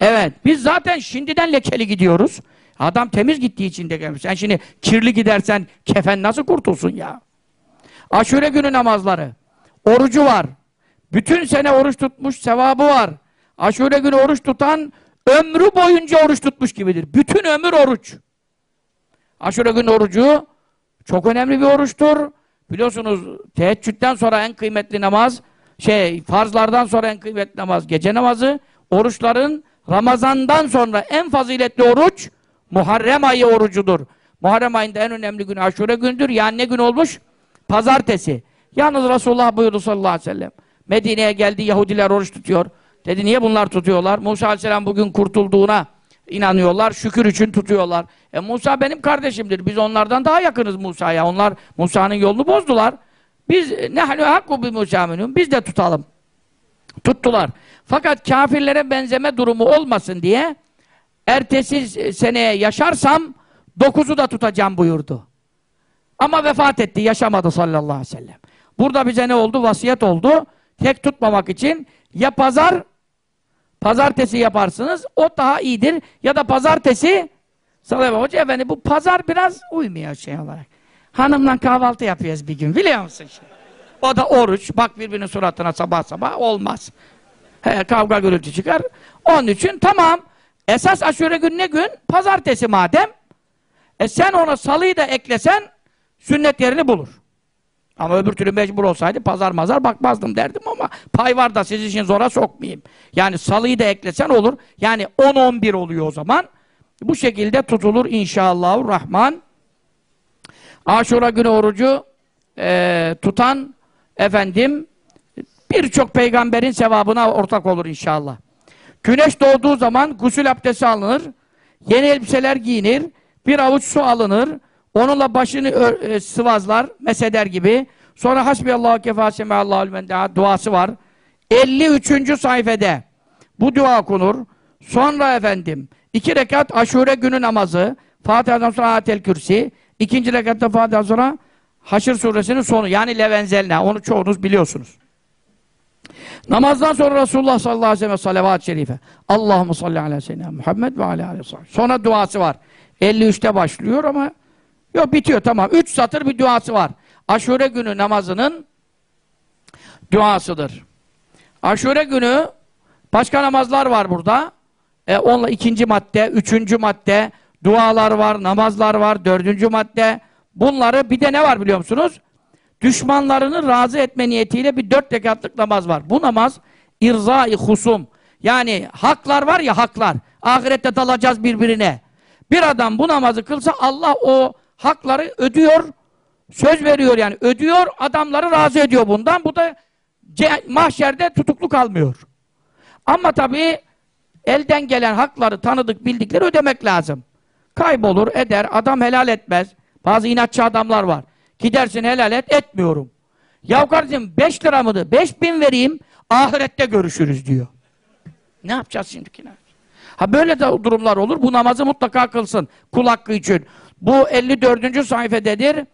Evet. Biz zaten şimdiden lekeli gidiyoruz. Adam temiz gittiği için de gelmiş. Sen şimdi kirli gidersen kefen nasıl kurtulsun ya? Aşure günü namazları. Orucu var. Bütün sene oruç tutmuş sevabı var. Aşure günü oruç tutan ömrü boyunca oruç tutmuş gibidir. Bütün ömür oruç. Aşure günü orucu çok önemli bir oruçtur. Biliyorsunuz teheccüden sonra en kıymetli namaz, şey farzlardan sonra en kıymetli namaz gece namazı. Oruçların Ramazan'dan sonra en faziletli oruç Muharrem ayı orucudur. Muharrem ayında en önemli gün aşure gündür. Yani ne gün olmuş? Pazartesi. Yalnız Resulullah buyurdu sallallahu aleyhi ve sellem. Medine'ye geldi Yahudiler oruç tutuyor. Dedi niye bunlar tutuyorlar? Musa aleyhisselam bugün kurtulduğuna inanıyorlar. Şükür için tutuyorlar. E Musa benim kardeşimdir. Biz onlardan daha yakınız Musa'ya. Onlar Musa'nın yolunu bozdular. Biz ne hakku bi Musa Biz de tutalım. Tuttular. Fakat kafirlere benzeme durumu olmasın diye ertesi seneye yaşarsam dokuzu da tutacağım buyurdu. Ama vefat etti, yaşamadı sallallahu aleyhi ve sellem. Burada bize ne oldu? Vasiyet oldu. Tek tutmamak için ya pazar pazartesi yaparsınız, o daha iyidir. Ya da pazartesi sallallahu hoca efendi bu pazar biraz uymuyor şey olarak. Hanımla kahvaltı yapıyoruz bir gün biliyor musun? O da oruç. Bak birbirinin suratına sabah sabah olmaz. He, kavga gürültü çıkar. Onun için tamam. Esas aşure gün ne gün? Pazartesi madem. E sen ona salıyı da eklesen sünnet yerini bulur. Ama öbür türlü mecbur olsaydı pazar mazar bakmazdım derdim ama pay var da siz için zora sokmayayım. Yani salıyı da eklesen olur. Yani 10-11 oluyor o zaman. Bu şekilde tutulur inşallah rahman. Aşura günü orucu e, tutan efendim birçok peygamberin sevabına ortak olur inşallah. Güneş doğduğu zaman gusül abdesti alınır, yeni elbiseler giyinir, bir avuç su alınır, onunla başını e, sıvazlar, meseder gibi. Sonra hasbiyallahu kefâ semâllâhu mendeha duası var. 53. sayfede bu dua okunur. Sonra efendim iki rekat aşure günü namazı, Fatiha'dan sonra Atel Kürsi, ikinci rekatta Fatiha'dan sonra Haşr suresinin sonu yani Levenzelna onu çoğunuz biliyorsunuz. Namazdan sonra Resulullah sallallahu aleyhi ve sellem salavat-ı şerife. Allahumme salli ala seyyidina Muhammed ve ala aleyhi Sonra duası var. 53'te başlıyor ama yok bitiyor tamam. 3 satır bir duası var. Aşure günü namazının duasıdır. Aşure günü başka namazlar var burada. E, onunla ikinci madde, üçüncü madde, dualar var, namazlar var, dördüncü madde. Bunları bir de ne var biliyor musunuz? düşmanlarını razı etme niyetiyle bir dört rekatlık namaz var. Bu namaz irzai husum. Yani haklar var ya haklar. Ahirette dalacağız birbirine. Bir adam bu namazı kılsa Allah o hakları ödüyor. Söz veriyor yani. Ödüyor, adamları razı ediyor bundan. Bu da mahşerde tutuklu kalmıyor. Ama tabii elden gelen hakları tanıdık, bildikleri ödemek lazım. Kaybolur, eder, adam helal etmez. Bazı inatçı adamlar var. Gidersin helal et, etmiyorum. Ya kardeşim 5 lira mıdır? 5 bin vereyim ahirette görüşürüz diyor. Ne yapacağız şimdi? Ha böyle de durumlar olur. Bu namazı mutlaka kılsın. Kul hakkı için. Bu 54. sayfededir.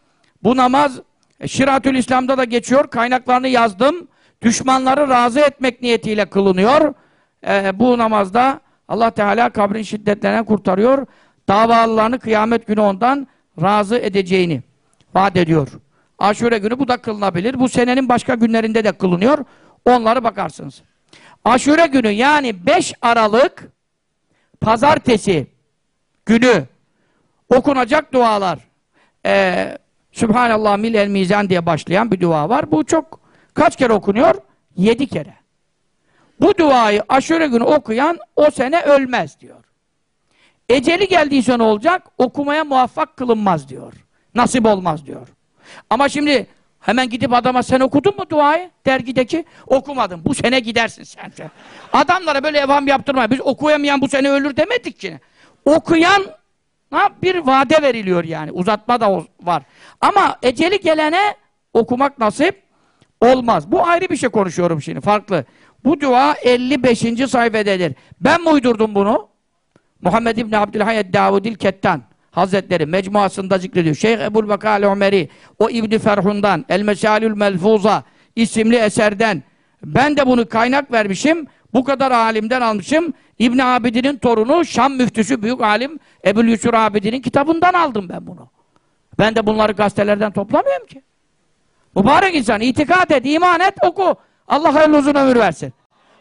Bu namaz Şiratül İslam'da da geçiyor. Kaynaklarını yazdım. Düşmanları razı etmek niyetiyle kılınıyor. Ee, bu namazda Allah Teala kabrin şiddetlerinden kurtarıyor. Davalılarını kıyamet günü ondan razı edeceğini vaat ediyor. Aşure günü bu da kılınabilir. Bu senenin başka günlerinde de kılınıyor. Onları bakarsınız. Aşure günü yani 5 Aralık pazartesi günü okunacak dualar. Ee, Sübhanallah mil el mizan diye başlayan bir dua var. Bu çok kaç kere okunuyor? Yedi kere. Bu duayı aşure günü okuyan o sene ölmez diyor. Eceli geldiyse ne olacak? Okumaya muvaffak kılınmaz diyor. Nasip olmaz diyor. Ama şimdi hemen gidip adama sen okudun mu duayı? Dergideki okumadım. Bu sene gidersin sen. Adamlara böyle evham yaptırma. Biz okuyamayan bu sene ölür demedik ki. Okuyan bir vade veriliyor yani. Uzatma da var. Ama eceli gelene okumak nasip olmaz. Bu ayrı bir şey konuşuyorum şimdi. Farklı. Bu dua 55. sayfededir. Ben mi uydurdum bunu? Muhammed İbni Abdülhayet Davudil Kettan Hazretleri mecmuasında zikrediyor. Şeyh Ebul Bekal Ömeri o İbni Ferhun'dan El Mesalül Melfuza isimli eserden ben de bunu kaynak vermişim. Bu kadar alimden almışım. İbn Abidin'in torunu Şam müftüsü büyük alim Ebu'l Yusur Abidin'in kitabından aldım ben bunu. Ben de bunları gazetelerden toplamıyorum ki. Mübarek insan itikat et, iman et, oku. Allah hayırlı uzun ömür versin.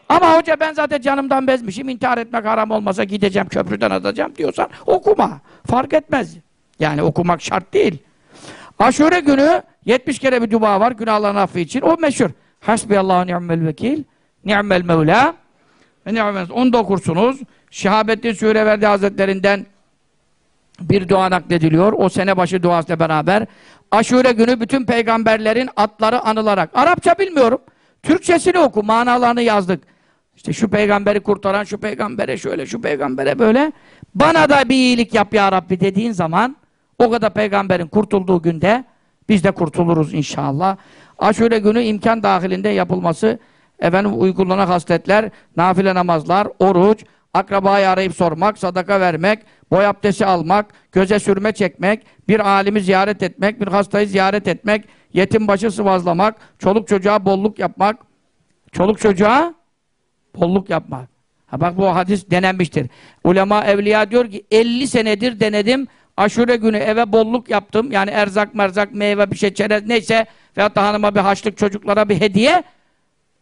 Ama hoca ben zaten canımdan bezmişim, intihar etmek haram olmasa gideceğim köprüden atacağım diyorsan okuma. Fark etmez. Yani okumak şart değil. Aşure günü 70 kere bir dua var günahların affı için. O meşhur. Hasbiyallahu ni'mel vekil, ni'mel mevla Onu da okursunuz. Şehabettin Süreverdi Hazretlerinden bir dua naklediliyor. O sene başı duasıyla beraber. Aşure günü bütün peygamberlerin atları anılarak. Arapça bilmiyorum. Türkçesini oku. Manalarını yazdık. İşte şu peygamberi kurtaran, şu peygambere şöyle, şu peygambere böyle. Bana da bir iyilik yap ya Rabbi dediğin zaman o kadar peygamberin kurtulduğu günde biz de kurtuluruz inşallah. Aşure günü imkan dahilinde yapılması efendim uygulanan hasletler, nafile namazlar, oruç, akrabayı arayıp sormak, sadaka vermek, boy abdesti almak, göze sürme çekmek, bir alimi ziyaret etmek, bir hastayı ziyaret etmek, yetim başı sıvazlamak, çoluk çocuğa bolluk yapmak, çoluk çocuğa bolluk yapmak. Ha bak bu hadis denenmiştir. Ulema evliya diyor ki 50 senedir denedim. Aşure günü eve bolluk yaptım. Yani erzak merzak meyve bir şey çerez neyse veyahut da hanıma bir haçlık çocuklara bir hediye.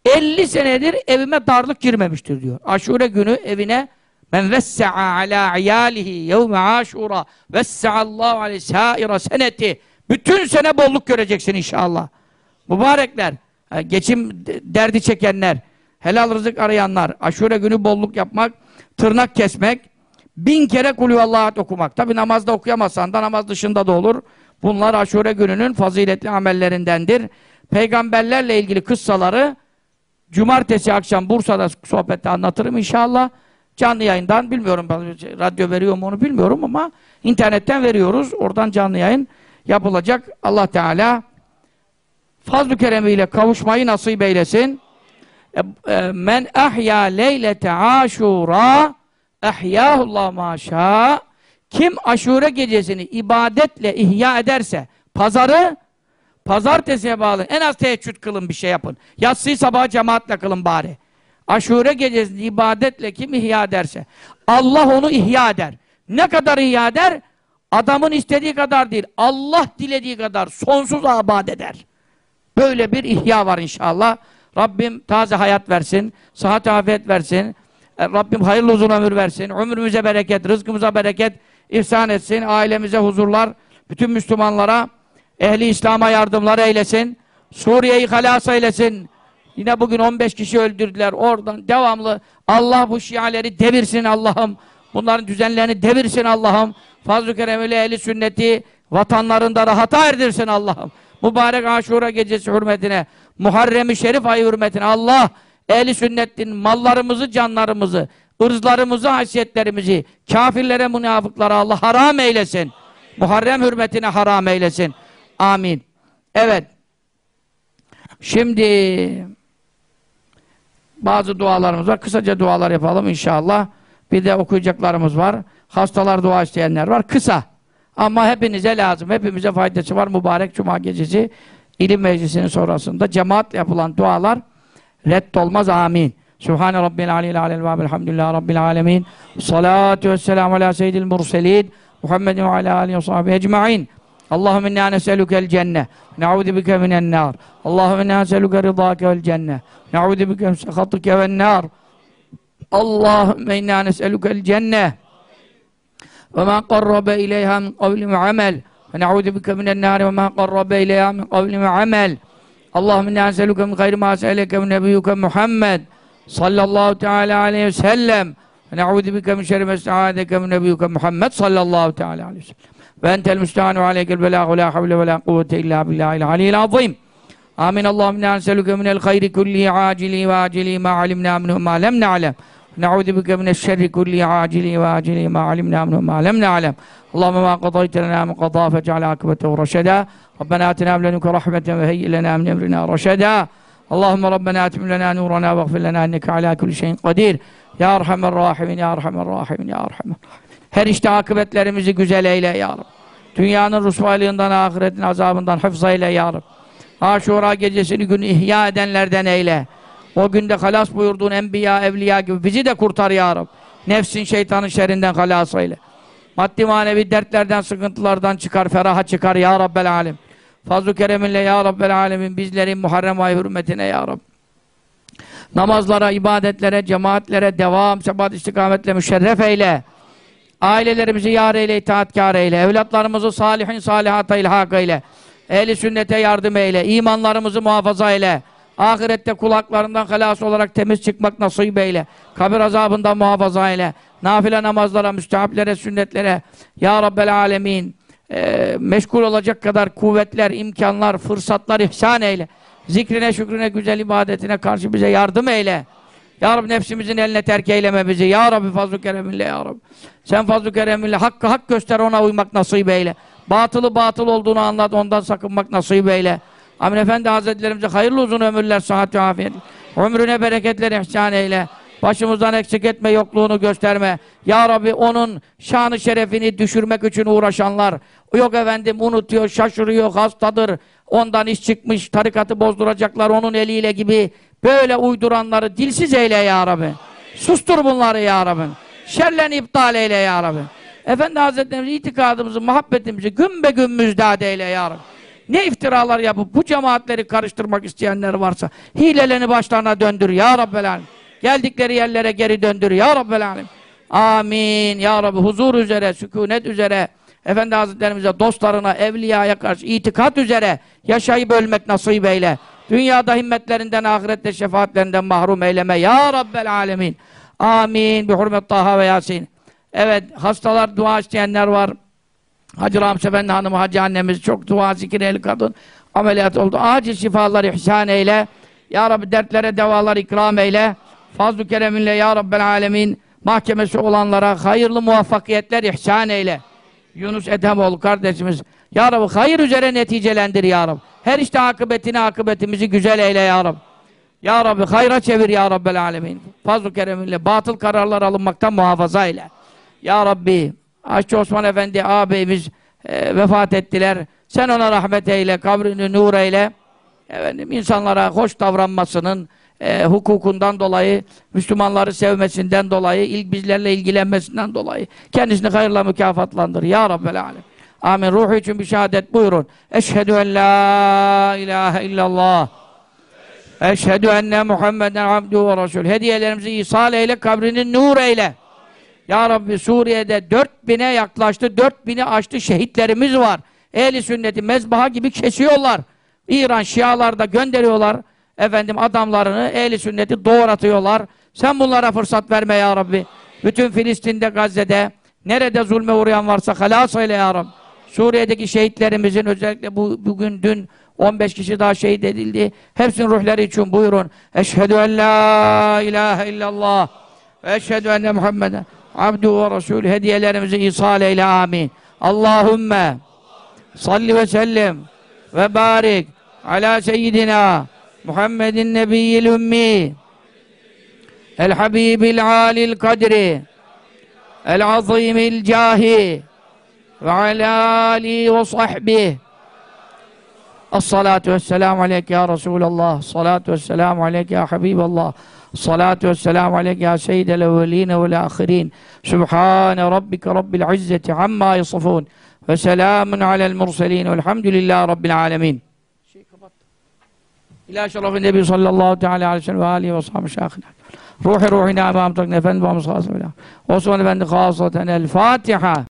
50 senedir evime darlık girmemiştir diyor. Aşure günü evine men vessa'a ala iyalihi yevme aşura vessa'allahu aleyhi saira seneti bütün sene bolluk göreceksin inşallah. Mübarekler, geçim derdi çekenler, helal rızık arayanlar, aşure günü bolluk yapmak, tırnak kesmek, bin kere kulüvallahu okumak. Tabi namazda okuyamazsan da namaz dışında da olur. Bunlar aşure gününün faziletli amellerindendir. Peygamberlerle ilgili kıssaları cumartesi akşam Bursa'da sohbette anlatırım inşallah. Canlı yayından bilmiyorum, radyo veriyor mu onu bilmiyorum ama internetten veriyoruz. Oradan canlı yayın yapılacak. Allah Teala fazl-ı keremiyle kavuşmayı nasip eylesin. E, e, men ahya leylete aşura ehyâhullah maşâ kim aşure gecesini ibadetle ihya ederse pazarı pazartesiye bağlı en az teheccüd kılın bir şey yapın. Yatsıyı sabah cemaatle kılın bari. Aşure gecesini ibadetle kim ihya ederse Allah onu ihya eder. Ne kadar ihya eder? Adamın istediği kadar değil. Allah dilediği kadar sonsuz abad eder. Böyle bir ihya var inşallah. Rabbim taze hayat versin, sıhhat afiyet versin. E, Rabbim hayırlı uzun ömür versin. Ömrümüze bereket, rızkımıza bereket ihsan etsin. Ailemize huzurlar, bütün Müslümanlara ehli İslam'a yardımlar eylesin. Suriye'yi halas eylesin. Yine bugün 15 kişi öldürdüler. Oradan devamlı Allah bu şialeri devirsin Allah'ım. Bunların düzenlerini devirsin Allah'ım. Fazl-ı Kerem'li ehli sünneti vatanlarında rahata erdirsin Allah'ım. Mübarek Aşura gecesi hürmetine, Muharrem-i Şerif ayı hürmetine Allah ehli sünnetin mallarımızı, canlarımızı, ırzlarımızı, haysiyetlerimizi kafirlere, münafıklara Allah haram eylesin. Muharrem hürmetine haram eylesin. Amin. Evet. Şimdi bazı dualarımız var. Kısaca dualar yapalım inşallah. Bir de okuyacaklarımız var. Hastalar dua isteyenler var. Kısa. Ama hepinize lazım. Hepimize faydası var. Mübarek Cuma gecesi ilim meclisinin sonrasında cemaat yapılan dualar reddolmaz. Amin. Sübhane Rabbil Aleyhi Aleyhi ve Elhamdülillah Rabbil Alemin. Salatu ve selamu ala seyyidil murselin. Muhammedin ve ala alihi ve sahibi ecma'in. Allahümme inna neselükel cenne. Ne'udu bike minen nar. Allahümme inna neselüke rıdâke vel cenne. Ne'udu bike sekhatike vel nar. Allahümme inna neselükel cenne. Ve ma qarrabe ileyha min kavli ve amel. Ve ne'udu bike minen nar ve ma qarrabe ileyha min kavli ve amel. Allahümme inna neselüke min hayri ma se'eleke min nebiyyuke Muhammed. Sallallahu teala aleyhi ve sellem. Ve ne'udu bike min şerri mes'adeke min nebiyyuke فأنت المستعان وعليك البلاغ ولا حول ولا قوة إلا بالله العلي العظيم. آمين. اللهم إنا نسألك من الخير كله عاجلي واجلي ما علمنا منه ما لم نعلم. نعوذ بك من الشر كله عاجل واجل ما علمنا منه ما لم نعلم. اللهم ما قضيت لنا من قضاء فاجعل عاقبته رشدا. ربنا آتنا من لدنك رحمة وهيئ لنا من أمرنا رشدا. اللهم ربنا أتم لنا نورنا واغفر لنا إنك على كل شيء قدير. يا أرحم الراحمين يا أرحم الراحمين يا أرحم الراحمين. Her işte akıbetlerimizi güzel eyle Ya Rabbi. Dünyanın rusvaylığından, ahiretin azabından hıfz eyle Ya Rabbi. Aşura gecesini gün ihya edenlerden eyle. O günde halas buyurduğun enbiya, evliya gibi bizi de kurtar Ya Rabbi. Nefsin, şeytanın şerrinden halas eyle. Maddi manevi dertlerden, sıkıntılardan çıkar, feraha çıkar Ya Rabbel Alem. Fazl-ı Kereminle Ya Rabbel Alemin bizlerin Muharrem ayı hürmetine Ya Rabbi. Namazlara, ibadetlere, cemaatlere devam, sebat istikametle müşerref eyle. Ailelerimizi yar eyle, itaatkar eyle. Evlatlarımızı salihin salihata ilhak eyle. Ehli sünnete yardım eyle. İmanlarımızı muhafaza eyle. Ahirette kulaklarından halas olarak temiz çıkmak nasip eyle. Kabir azabından muhafaza eyle. Nafile namazlara, müstehaplere, sünnetlere. Ya Rabbel Alemin. E, meşgul olacak kadar kuvvetler, imkanlar, fırsatlar ihsan eyle. Zikrine, şükrüne, güzel ibadetine karşı bize yardım eyle. Ya Rabbi nefsimizin eline terk eyleme bizi. Ya Rabbi fazl-ı kereminle ya Rabbi. Sen fazl-ı kereminle hakkı hak göster ona uymak nasip eyle. Batılı batıl olduğunu anlat ondan sakınmak nasip eyle. Amin Efendi Hazretlerimize hayırlı uzun ömürler, sıhhat ve afiyet. Ömrüne bereketler ihsan eyle. Başımızdan eksik etme, yokluğunu gösterme. Ya Rabbi onun şanı şerefini düşürmek için uğraşanlar, yok efendim unutuyor, şaşırıyor, hastadır, ondan iş çıkmış, tarikatı bozduracaklar onun eliyle gibi böyle uyduranları dilsiz eyle ya Rabbi. Sustur bunları ya Rabbi. Şerlen iptal eyle ya Rabbi. Efendi Hazretlerimiz itikadımızı, muhabbetimizi gün be gün müjdat eyle ya Rabbi. Ne iftiralar yapıp bu cemaatleri karıştırmak isteyenler varsa hilelerini başlarına döndür ya Rabbel. Geldikleri yerlere geri döndür ya Rabbel. Amin. Ya Rabbi huzur üzere, sükunet üzere, Efendi Hazretlerimize, dostlarına, evliyaya karşı itikat üzere yaşayıp ölmek nasip eyle. Dünyada himmetlerinden, ahirette şefaatlerinden mahrum eyleme. Ya Rabbel Alemin. Amin. Bi hurmet Taha ve Yasin. Evet, hastalar, dua isteyenler var. Hacı Ramse Efendi Hanım, Hacı annemiz çok dua zikir ehli kadın. Ameliyat oldu. Acil şifalar ihsan eyle. Ya Rabbi dertlere devalar ikram eyle. Fazl-ı kereminle Ya Rabbel Alemin mahkemesi olanlara hayırlı muvaffakiyetler ihsan eyle. Yunus Edemoğlu kardeşimiz Ya Rabbi hayır üzere neticelendir Ya Rabbi. Her işte akıbetini, akıbetimizi güzel eyle Ya Rabbi. Ya Rabbi hayra çevir Ya Rabbel Alemin. Fazl-ı kereminle batıl kararlar alınmaktan muhafaza eyle. Ya Rabbi Aşçı Osman Efendi ağabeyimiz e, vefat ettiler. Sen ona rahmet eyle, kabrini nur eyle. Efendim, insanlara hoş davranmasının e, hukukundan dolayı, Müslümanları sevmesinden dolayı, ilk bizlerle ilgilenmesinden dolayı kendisini hayırla mükafatlandır. Ya Rabbel Alem. Amin. Ruhu için bir şehadet buyurun. Eşhedü en la ilahe illallah. Eşhedü enne Muhammeden abduhu ve resul. Hediyelerimizi ihsal eyle, kabrini nur eyle. Ya Rabbi Suriye'de 4000'e yaklaştı, 4000'i aştı şehitlerimiz var. Ehli sünneti mezbaha gibi kesiyorlar. İran Şialar da gönderiyorlar efendim adamlarını ehli sünneti doğratıyorlar. Sen bunlara fırsat verme ya Rabbi. Bütün Filistin'de, Gazze'de nerede zulme uğrayan varsa halas eyle ya Rabbi. Suriye'deki şehitlerimizin özellikle bu, bugün dün 15 kişi daha şehit edildi. Hepsinin ruhları için buyurun. Eşhedü en la ilahe illallah ve eşhedü enne Muhammeden abdu ve resulü hediyelerimizi ishal eyle amin. Allahümme salli ve sellim ve barik ala seyyidina محمد النبي الأمي الحبيب العالي القدر العظيم الجاه وعلى آله وصحبه. الصلاة والسلام عليك يا رسول الله الصلاة والسلام عليك يا حبيب الله الصلاة والسلام عليك يا سيد الأولين والآخرين. سبحان ربك رب العزة عما يصفون وسلام على المرسلين والحمد لله رب العالمين. İlâ şerefin nebi sallallahu teâlâ aleyhi ve sellem âlihi ve sahâbı şâhînâ. Ruhi ruhina ve amtak nefen ve amsâsâ Osman Efendi khâsaten el Fatiha.